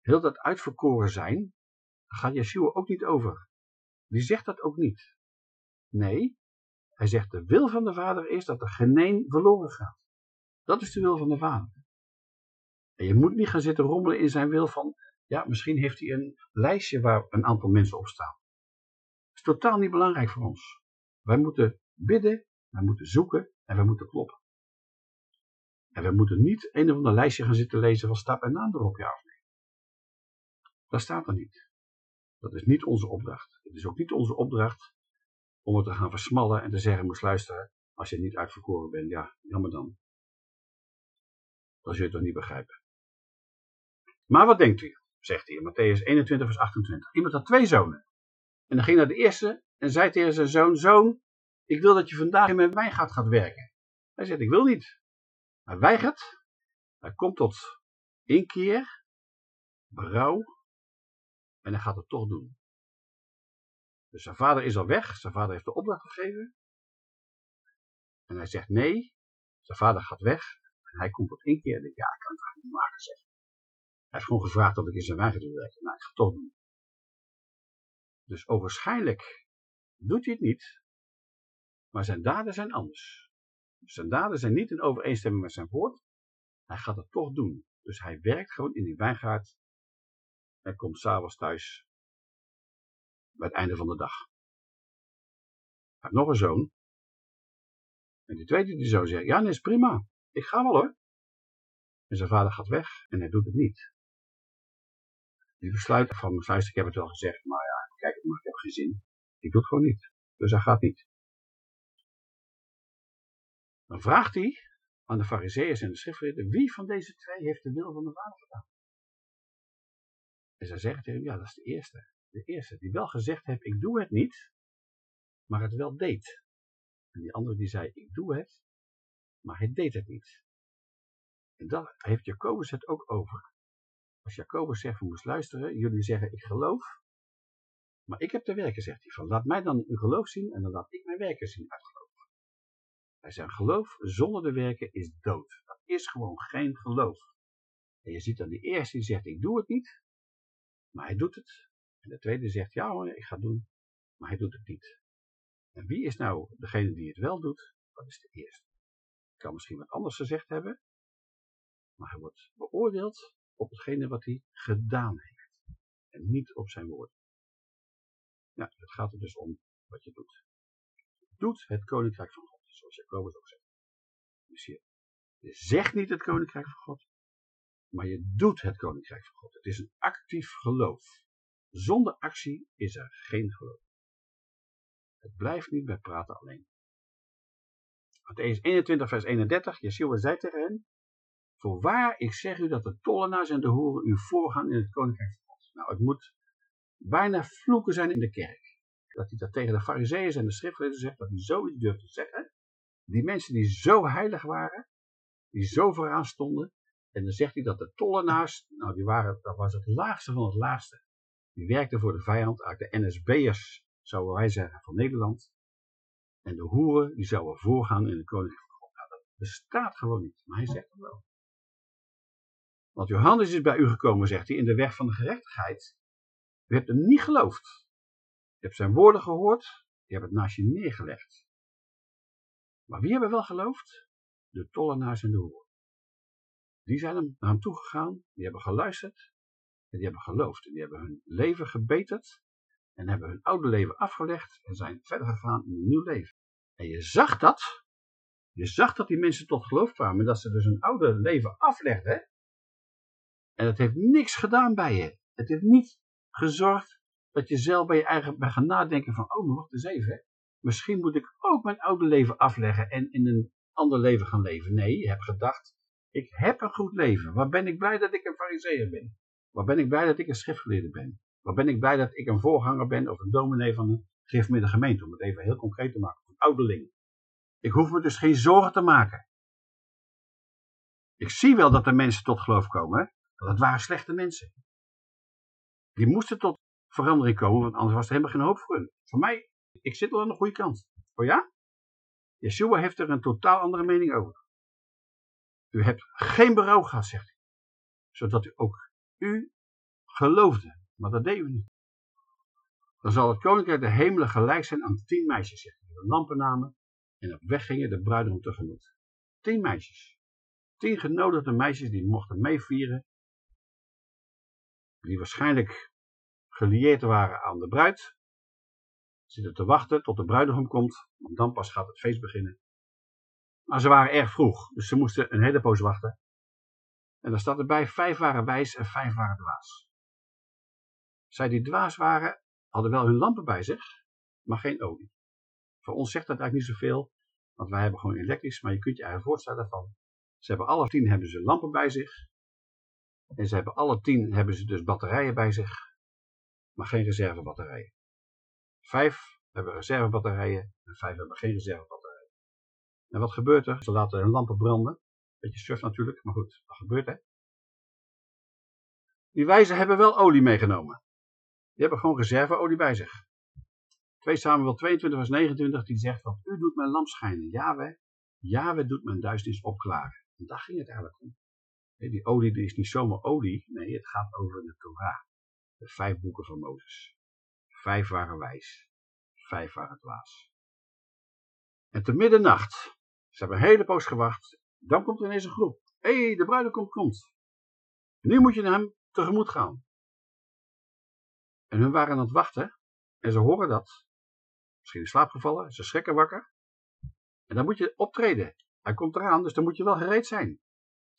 Heel dat uitverkoren zijn, daar gaat Yeshua ook niet over. Die zegt dat ook niet. Nee, hij zegt de wil van de Vader is dat er geen verloren gaat. Dat is de wil van de Vader. En je moet niet gaan zitten rommelen in zijn wil van, ja, misschien heeft hij een lijstje waar een aantal mensen op staan. Dat is totaal niet belangrijk voor ons. Wij moeten bidden, wij moeten zoeken en wij moeten kloppen. En we moeten niet een of ander lijstje gaan zitten lezen van staat mijn naam erop, ja of nee. Dat staat er niet. Dat is niet onze opdracht. Het is ook niet onze opdracht om het te gaan versmallen en te zeggen, moest luisteren, als je niet uitverkoren bent, ja, jammer dan. Dat zul je toch niet begrijpen. Maar wat denkt u? zegt hij in Matthäus 21 vers 28. Iemand had twee zonen. En dan ging naar de eerste en zei tegen zijn zoon, zoon, ik wil dat je vandaag in mijn wijngaard gaat werken. Hij zegt, ik wil niet. Hij weigert. Hij komt tot inkeer, berouw en hij gaat het toch doen. Dus zijn vader is al weg, zijn vader heeft de opdracht gegeven. En hij zegt nee, zijn vader gaat weg en Hij komt tot één keer en denkt, ja, ik kan het niet maken, zeg. Hij heeft gewoon gevraagd dat ik in zijn wijngaard wil werken. Nou, ik ga het toch doen. Dus waarschijnlijk doet hij het niet, maar zijn daden zijn anders. Zijn daden zijn niet in overeenstemming met zijn woord. Hij gaat het toch doen. Dus hij werkt gewoon in die wijngaard en komt s'avonds thuis bij het einde van de dag. Hij heeft nog een zoon. En die tweede die zo zegt, ja, nee, is prima. Ik ga wel hoor. En zijn vader gaat weg en hij doet het niet. Die besluit van, luister, ik heb het wel gezegd, maar ja, kijk, maar ik heb geen zin. Ik doe het gewoon niet. Dus hij gaat niet. Dan vraagt hij aan de fariseeërs en de schriftgeleerden, wie van deze twee heeft de wil van de vader gedaan? En zij zeggen tegen hem, ja, dat is de eerste. De eerste, die wel gezegd heeft, ik doe het niet, maar het wel deed. En die andere die zei, ik doe het, maar hij deed het niet. En daar heeft Jacobus het ook over. Als Jacobus zegt, we moeten luisteren, jullie zeggen, ik geloof, maar ik heb de werken, zegt hij, van laat mij dan uw geloof zien en dan laat ik mijn werken zien uit geloof. Hij zegt, geloof zonder de werken is dood. Dat is gewoon geen geloof. En je ziet dan die eerste die zegt, ik doe het niet, maar hij doet het. En de tweede zegt, ja hoor, ik ga het doen, maar hij doet het niet. En wie is nou degene die het wel doet? Dat is de eerste. Ik kan misschien wat anders gezegd hebben, maar hij wordt beoordeeld op hetgene wat hij gedaan heeft. En niet op zijn woord. Nou, het gaat er dus om wat je doet. Doet het koninkrijk van God, zoals Jacobus ook zegt. Dus je, je zegt niet het koninkrijk van God, maar je doet het koninkrijk van God. Het is een actief geloof. Zonder actie is er geen geloof. Het blijft niet bij praten alleen. Matthäus 21 vers 31, Yeshua zei tegen hen, Voorwaar, ik zeg u dat de tollenaars en de horen u voorgaan in het koninkrijk van God. Nou, het moet bijna vloeken zijn in de kerk. Dat hij dat tegen de fariseeën en de schriftgeleerden zegt, dat hij zoiets durft te zeggen. Die mensen die zo heilig waren, die zo vooraan stonden. En dan zegt hij dat de tollenaars, nou die waren, dat was het laagste van het laagste. Die werkten voor de vijand, eigenlijk de NSB'ers, zouden wij zeggen, van Nederland. En de hoeren, die zouden voorgaan in de koninkrijk van God. Nou, dat bestaat gewoon niet, maar hij zegt het wel. Want Johannes is bij u gekomen, zegt hij, in de weg van de gerechtigheid. U hebt hem niet geloofd. Je hebt zijn woorden gehoord, je hebt het naast je neergelegd. Maar wie hebben wel geloofd? De tollenaars en de hoeren. Die zijn hem, naar hem toegegaan, die hebben geluisterd en die hebben geloofd. En die hebben hun leven gebeterd en hebben hun oude leven afgelegd en zijn verder gegaan in een nieuw leven. En je zag dat, je zag dat die mensen tot geloof kwamen, dat ze dus hun oude leven aflegden. En dat heeft niks gedaan bij je. Het heeft niet gezorgd dat je zelf bij je eigen bij gaan nadenken van, oh, maar wacht eens even. Misschien moet ik ook mijn oude leven afleggen en in een ander leven gaan leven. Nee, je hebt gedacht, ik heb een goed leven. Waar ben ik blij dat ik een fariseer ben? Waar ben ik blij dat ik een schriftgeleerde ben? Waar ben ik blij dat ik een voorganger ben of een dominee van een gereformeerde gemeente? Om het even heel concreet te maken. Een ouderling. Ik hoef me dus geen zorgen te maken. Ik zie wel dat er mensen tot geloof komen. Dat waren slechte mensen. Die moesten tot verandering komen, want anders was er helemaal geen hoop voor hun. Voor mij, ik zit wel aan de goede kant. Oh ja? Yeshua heeft er een totaal andere mening over. U hebt geen berouw gehad, zegt hij. Zodat u ook u geloofde. Maar dat deden we niet. Dan zal het koninkrijk de hemelen gelijk zijn aan tien meisjes, zegt hij. De lampen namen en op weg gingen de bruidegom tegemoet. Tien meisjes. Tien genodigde meisjes die mochten meevieren. Die waarschijnlijk gelieerd waren aan de bruid. Zitten te wachten tot de bruidegom komt, want dan pas gaat het feest beginnen. Maar ze waren erg vroeg, dus ze moesten een hele poos wachten. En dan staat erbij, vijf waren wijs en vijf waren dwaas. Zij die dwaas waren, hadden wel hun lampen bij zich, maar geen olie. Voor ons zegt dat eigenlijk niet zoveel, want wij hebben gewoon elektrisch, maar je kunt je eigenlijk voorstellen van, ze hebben alle tien hebben ze lampen bij zich, en ze hebben alle tien hebben ze dus batterijen bij zich, maar geen reservebatterijen. Vijf hebben reservebatterijen en vijf hebben geen reservebatterijen. En wat gebeurt er? Ze laten hun lampen branden. Beetje surf natuurlijk, maar goed, wat gebeurt er? Die wijzen hebben wel olie meegenomen. Die hebben gewoon reserveolie bij zich. 2 Samuel 22 vers 29 die zegt, want u doet mijn lamp schijnen. Yahweh, Yahweh doet mijn duisternis opklaren. En daar ging het eigenlijk om. Die olie is niet zomaar olie, nee, het gaat over de Torah. De vijf boeken van Mozes. Vijf waren wijs, vijf waren dwaas. En te middernacht, ze hebben een hele poos gewacht, dan komt er ineens een groep. Hé, hey, de bruidegom komt. Nu moet je naar hem tegemoet gaan. En hun waren aan het wachten en ze horen dat. Misschien in slaap gevallen, ze schrikken wakker. En dan moet je optreden. Hij komt eraan, dus dan moet je wel gereed zijn.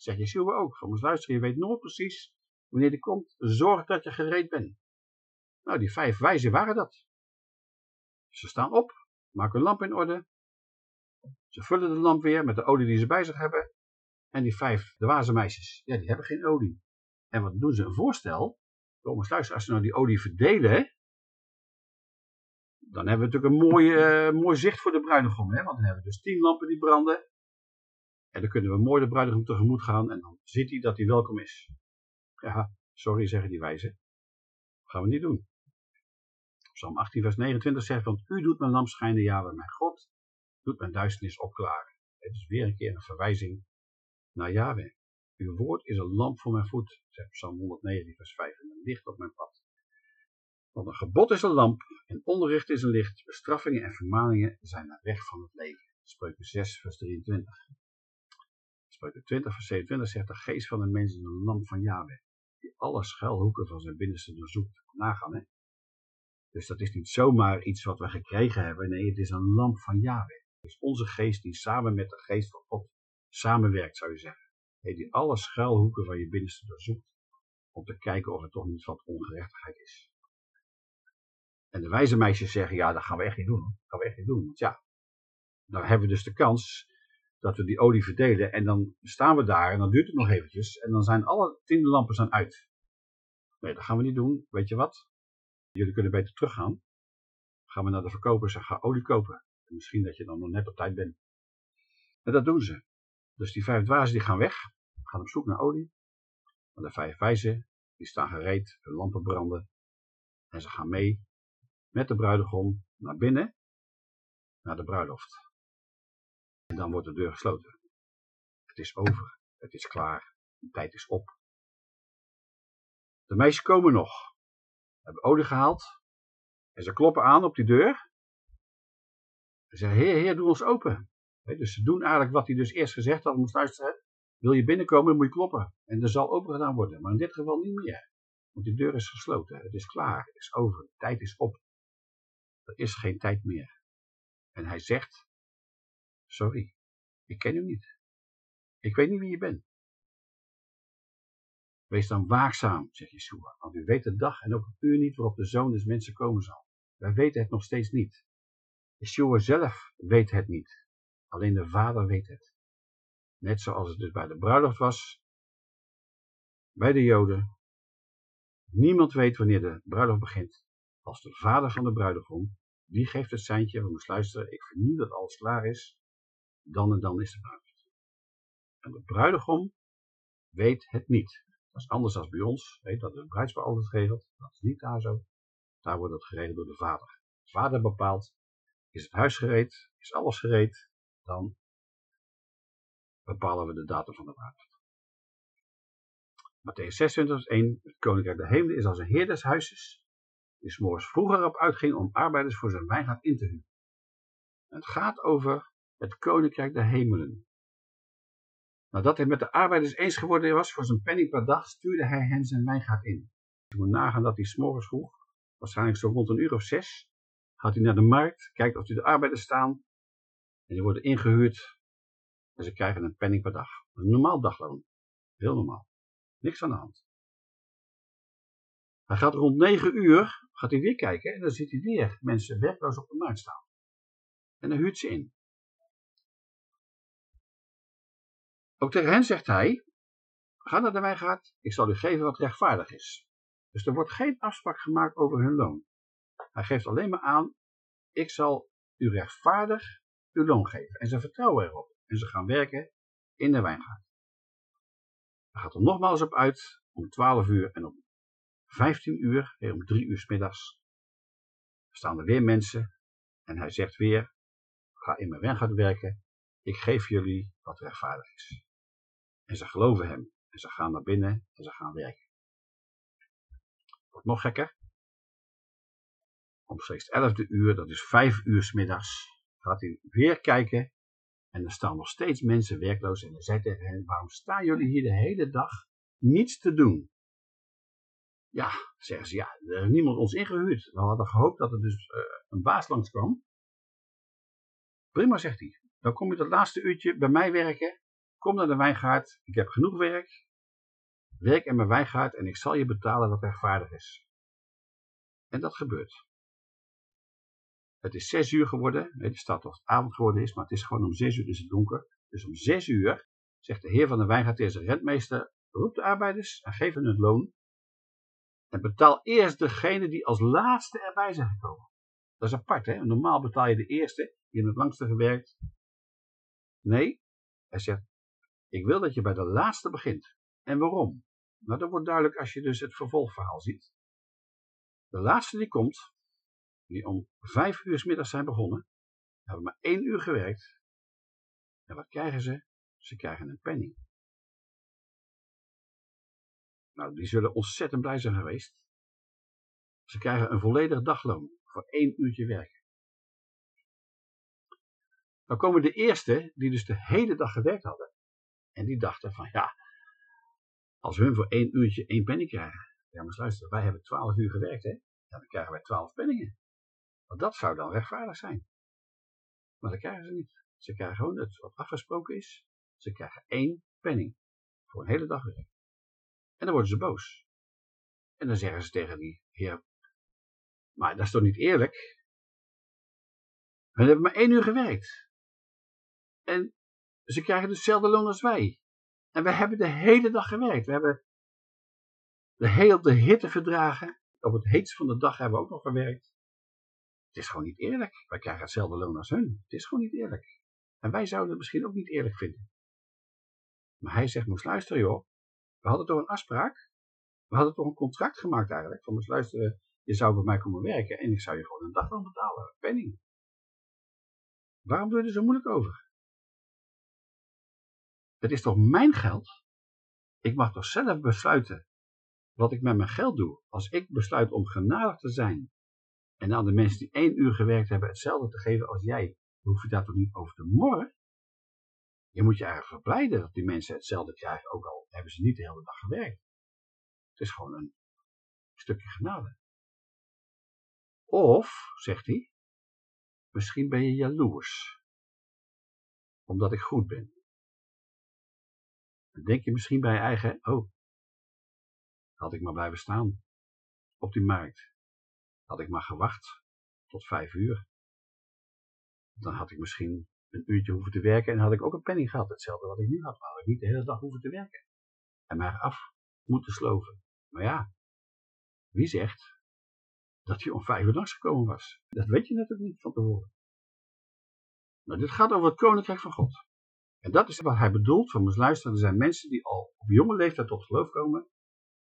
Zeg Yeshua ook. Eens luisteren, je weet nooit precies wanneer die komt. Zorg dat je gereed bent. Nou, die vijf wijzen waren dat. Ze staan op, maken hun lamp in orde. Ze vullen de lamp weer met de olie die ze bij zich hebben. En die vijf, de waze meisjes, ja, die hebben geen olie. En wat doen ze? Een voorstel. Kom eens luisteren, als ze nou die olie verdelen, dan hebben we natuurlijk een mooi, uh, mooi zicht voor de bruidegom. Hè? Want dan hebben we dus tien lampen die branden. En dan kunnen we mooi de bruidegom tegemoet gaan en dan ziet hij dat hij welkom is. Ja, sorry zeggen die wijzen. gaan we niet doen. Psalm 18 vers 29 zegt, want u doet mijn lamp schijnen, ja, mijn God doet mijn duisternis opklaren. Het is weer een keer een verwijzing naar Yahweh. Uw woord is een lamp voor mijn voet, zegt Psalm 109 vers 5, en een licht op mijn pad. Want een gebod is een lamp en onderricht is een licht. Bestraffingen en vermaningen zijn de weg van het leven. Spreuken 6 vers 23. Spreuken 20 vers 27 zegt de geest van de mens is een lamp van Yahweh. Die alle schuilhoeken van zijn binnenste doorzoekt. Nagaan hè. Dus dat is niet zomaar iets wat we gekregen hebben. Nee, het is een lamp van Yahweh. Is onze geest die samen met de geest van God samenwerkt, zou je zeggen. Die alle schuilhoeken van je binnenste doorzoekt. Om te kijken of er toch niet wat ongerechtigheid is. En de wijze meisjes zeggen, ja, dat gaan we echt niet doen. Dat gaan we echt niet doen. Want ja, dan hebben we dus de kans dat we die olie verdelen. En dan staan we daar en dan duurt het nog eventjes. En dan zijn alle tien lampen zijn uit. Nee, dat gaan we niet doen. Weet je wat? Jullie kunnen beter teruggaan. Gaan we naar de verkopers en gaan olie kopen. En misschien dat je dan nog net op tijd bent. En dat doen ze. Dus die vijf dwazen die gaan weg. Gaan op zoek naar olie. Maar de vijf wijzen, die staan gereed. Hun lampen branden. En ze gaan mee met de bruidegom naar binnen, naar de bruiloft. En dan wordt de deur gesloten. Het is over, het is klaar, de tijd is op. De meisjes komen nog, hebben olie gehaald en ze kloppen aan op die deur. Ze zeggen, heer, heer, doe ons open. dus ze doen eigenlijk wat hij dus eerst gezegd had, moest luisteren. Wil je binnenkomen, moet je kloppen. En er zal open gedaan worden, maar in dit geval niet meer. Want die deur is gesloten, het is klaar, het is over, de tijd is op. Er is geen tijd meer. En hij zegt, sorry, ik ken u niet. Ik weet niet wie je bent. Wees dan waakzaam, zegt Yeshua, want u weet de dag en ook het uur niet waarop de Zoon des Mensen komen zal. Wij weten het nog steeds niet. Yeshua zelf weet het niet. Alleen de Vader weet het. Net zoals het dus bij de bruiloft was, bij de Joden. Niemand weet wanneer de bruiloft begint, als de vader van de bruidegom wie geeft het seintje, we moeten luisteren, ik vernieuw dat alles klaar is, dan en dan is de bruiloft. En de bruidegom weet het niet. Dat is anders dan bij ons, weet dat de bruidspaar altijd geregeld, dat is niet daar zo. Daar wordt het geregeld door de vader. De vader bepaalt, is het huis gereed, is alles gereed, dan bepalen we de datum van de bruiloft. Matthäus 26, 1, het koninkrijk der hemelen is als een heer des huizes, die s'morgens vroeger op uitging om arbeiders voor zijn wijngaard in te huren. Het gaat over het koninkrijk der hemelen. Nadat hij met de arbeiders eens geworden was voor zijn penning per dag, stuurde hij hen zijn wijngaard in. Je moet nagaan dat hij s'morgens vroeg, waarschijnlijk zo rond een uur of zes, gaat hij naar de markt, kijkt of er de arbeiders staan, en die worden ingehuurd en ze krijgen een penning per dag. Een normaal dagloon. Heel normaal. Niks aan de hand. Hij gaat rond 9 uur, gaat hij weer kijken en dan ziet hij weer mensen werkloos op de markt staan. En dan huurt ze in. Ook tegen hen zegt hij, ga naar de wijngaard, ik zal u geven wat rechtvaardig is. Dus er wordt geen afspraak gemaakt over hun loon. Hij geeft alleen maar aan, ik zal u rechtvaardig uw loon geven. En ze vertrouwen erop. En ze gaan werken in de wijngaard. Hij gaat er nogmaals op uit om 12 uur en om 15 uur, weer om 3 uur middags, staan er weer mensen en hij zegt weer, ga in mijn wijngaard werken, ik geef jullie wat rechtvaardig is. En ze geloven hem. En ze gaan naar binnen en ze gaan werken. Wordt nog gekker. Omstreeks 11 uur, dat is 5 uur s middags, gaat hij weer kijken. En er staan nog steeds mensen werkloos. En hij zei tegen hen, waarom staan jullie hier de hele dag niets te doen? Ja, zeggen ze, ja, er heeft niemand ons ingehuurd. We hadden gehoopt dat er dus uh, een baas langs kwam. Prima, zegt hij. Dan kom je dat laatste uurtje bij mij werken. Kom naar de wijngaard. Ik heb genoeg werk. Werk in mijn wijngaard en ik zal je betalen wat rechtvaardig is. En dat gebeurt. Het is zes uur geworden. Het staat toch het avond geworden is, maar het is gewoon om zes uur is het donker. Dus om zes uur zegt de heer van de wijngaard tegen zijn rentmeester, roep de arbeiders en geef hen het loon. En betaal eerst degene die als laatste erbij zijn gekomen. Dat is apart, hè? Normaal betaal je de eerste, die in het langste gewerkt. Nee, hij zegt, ik wil dat je bij de laatste begint. En waarom? Nou, dat wordt duidelijk als je dus het vervolgverhaal ziet. De laatste die komt, die om vijf uur s middags zijn begonnen, hebben maar één uur gewerkt. En wat krijgen ze? Ze krijgen een penning. Nou, die zullen ontzettend blij zijn geweest. Ze krijgen een volledig dagloon voor één uurtje werk. Dan komen de eerste, die dus de hele dag gewerkt hadden. En die dachten van, ja, als we hun voor één uurtje één penny krijgen. Ja, maar luister, wij hebben twaalf uur gewerkt, hè. Ja, dan krijgen wij twaalf penningen. Want dat zou dan rechtvaardig zijn. Maar dat krijgen ze niet. Ze krijgen gewoon het wat afgesproken is. Ze krijgen één penning. Voor een hele dag werk. En dan worden ze boos. En dan zeggen ze tegen die heer, maar dat is toch niet eerlijk? We hebben maar één uur gewerkt. En ze krijgen dus hetzelfde loon als wij. En we hebben de hele dag gewerkt. We hebben de hele hitte verdragen. Op het heetst van de dag hebben we ook nog gewerkt. Het is gewoon niet eerlijk. Wij krijgen hetzelfde loon als hun. Het is gewoon niet eerlijk. En wij zouden het misschien ook niet eerlijk vinden. Maar hij zegt, moest luisteren joh. We hadden toch een afspraak? We hadden toch een contract gemaakt eigenlijk. Van moest luisteren, je zou bij mij komen werken en ik zou je gewoon een dag dan betalen. Penning. Waarom doe je er zo moeilijk over? Het is toch mijn geld? Ik mag toch zelf besluiten wat ik met mijn geld doe. Als ik besluit om genadig te zijn en aan de mensen die één uur gewerkt hebben hetzelfde te geven als jij, dan hoef je daar toch niet over te morren? Je moet je eigenlijk verblijden dat die mensen hetzelfde krijgen, ook al hebben ze niet de hele dag gewerkt. Het is gewoon een stukje genade. Of, zegt hij, misschien ben je jaloers, omdat ik goed ben. Denk je misschien bij je eigen, oh, had ik maar blijven staan op die markt. Had ik maar gewacht tot vijf uur. Dan had ik misschien een uurtje hoeven te werken en had ik ook een penning gehad. Hetzelfde wat ik nu had, maar had ik niet de hele dag hoeven te werken. En mij af moeten sloven. Maar ja, wie zegt dat hij om vijf uur langs gekomen was? Dat weet je natuurlijk niet van tevoren. Nou, dit gaat over het koninkrijk van God. En dat is wat hij bedoelt van ons luisteren. Er zijn mensen die al op jonge leeftijd tot geloof komen.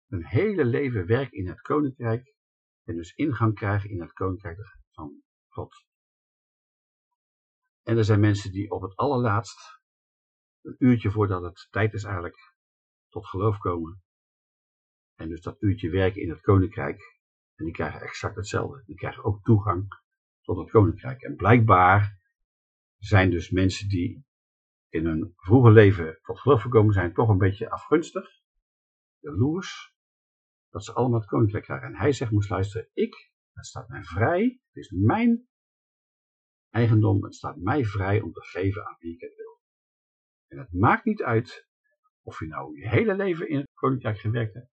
Hun hele leven werken in het koninkrijk. En dus ingang krijgen in het koninkrijk van God. En er zijn mensen die op het allerlaatst, een uurtje voordat het tijd is eigenlijk, tot geloof komen. En dus dat uurtje werken in het koninkrijk. En die krijgen exact hetzelfde. Die krijgen ook toegang tot het koninkrijk. En blijkbaar zijn dus mensen die in hun vroege leven tot geloof gekomen zijn, toch een beetje afgunstig, jaloers, dat ze allemaal het koninkrijk krijgen. En hij zegt, moest luisteren, ik, het staat mij vrij, het is mijn eigendom, het staat mij vrij om te geven aan wie ik het wil. En het maakt niet uit of je nou je hele leven in het koninkrijk gewerkt hebt,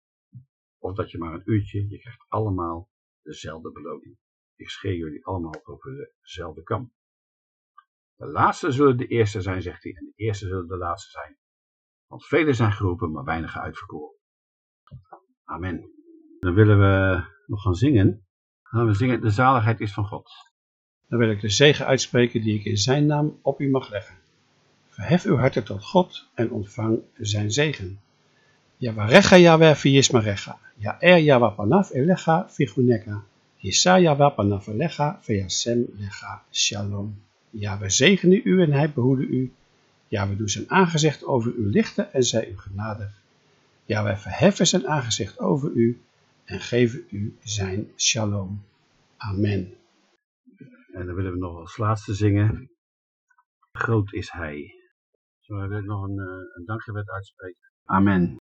of dat je maar een uurtje, je krijgt allemaal dezelfde beloning. Ik scheer jullie allemaal over dezelfde kam. De laatste zullen de eerste zijn, zegt hij, en de eerste zullen de laatste zijn. Want velen zijn geroepen, maar weinigen uitverkoren. Amen. Dan willen we nog gaan zingen. Dan we zingen, de zaligheid is van God. Dan wil ik de zegen uitspreken die ik in zijn naam op u mag leggen. Verhef uw harten tot God en ontvang zijn zegen. Yavarecha Yahweh viyismarecha. Ya'er Yahweh panaf elecha viguneka. Yahweh panaf elecha viyasem lecha. Shalom. Ja, we zegenen u en hij behoede u. Ja, we doen zijn aangezicht over u lichten en zij u genadig. Ja, wij verheffen zijn aangezicht over u en geven u zijn shalom. Amen. En dan willen we nog als laatste zingen. Groot is hij. Zo wil ik nog een, uh, een dankgebed uitspreken. Amen.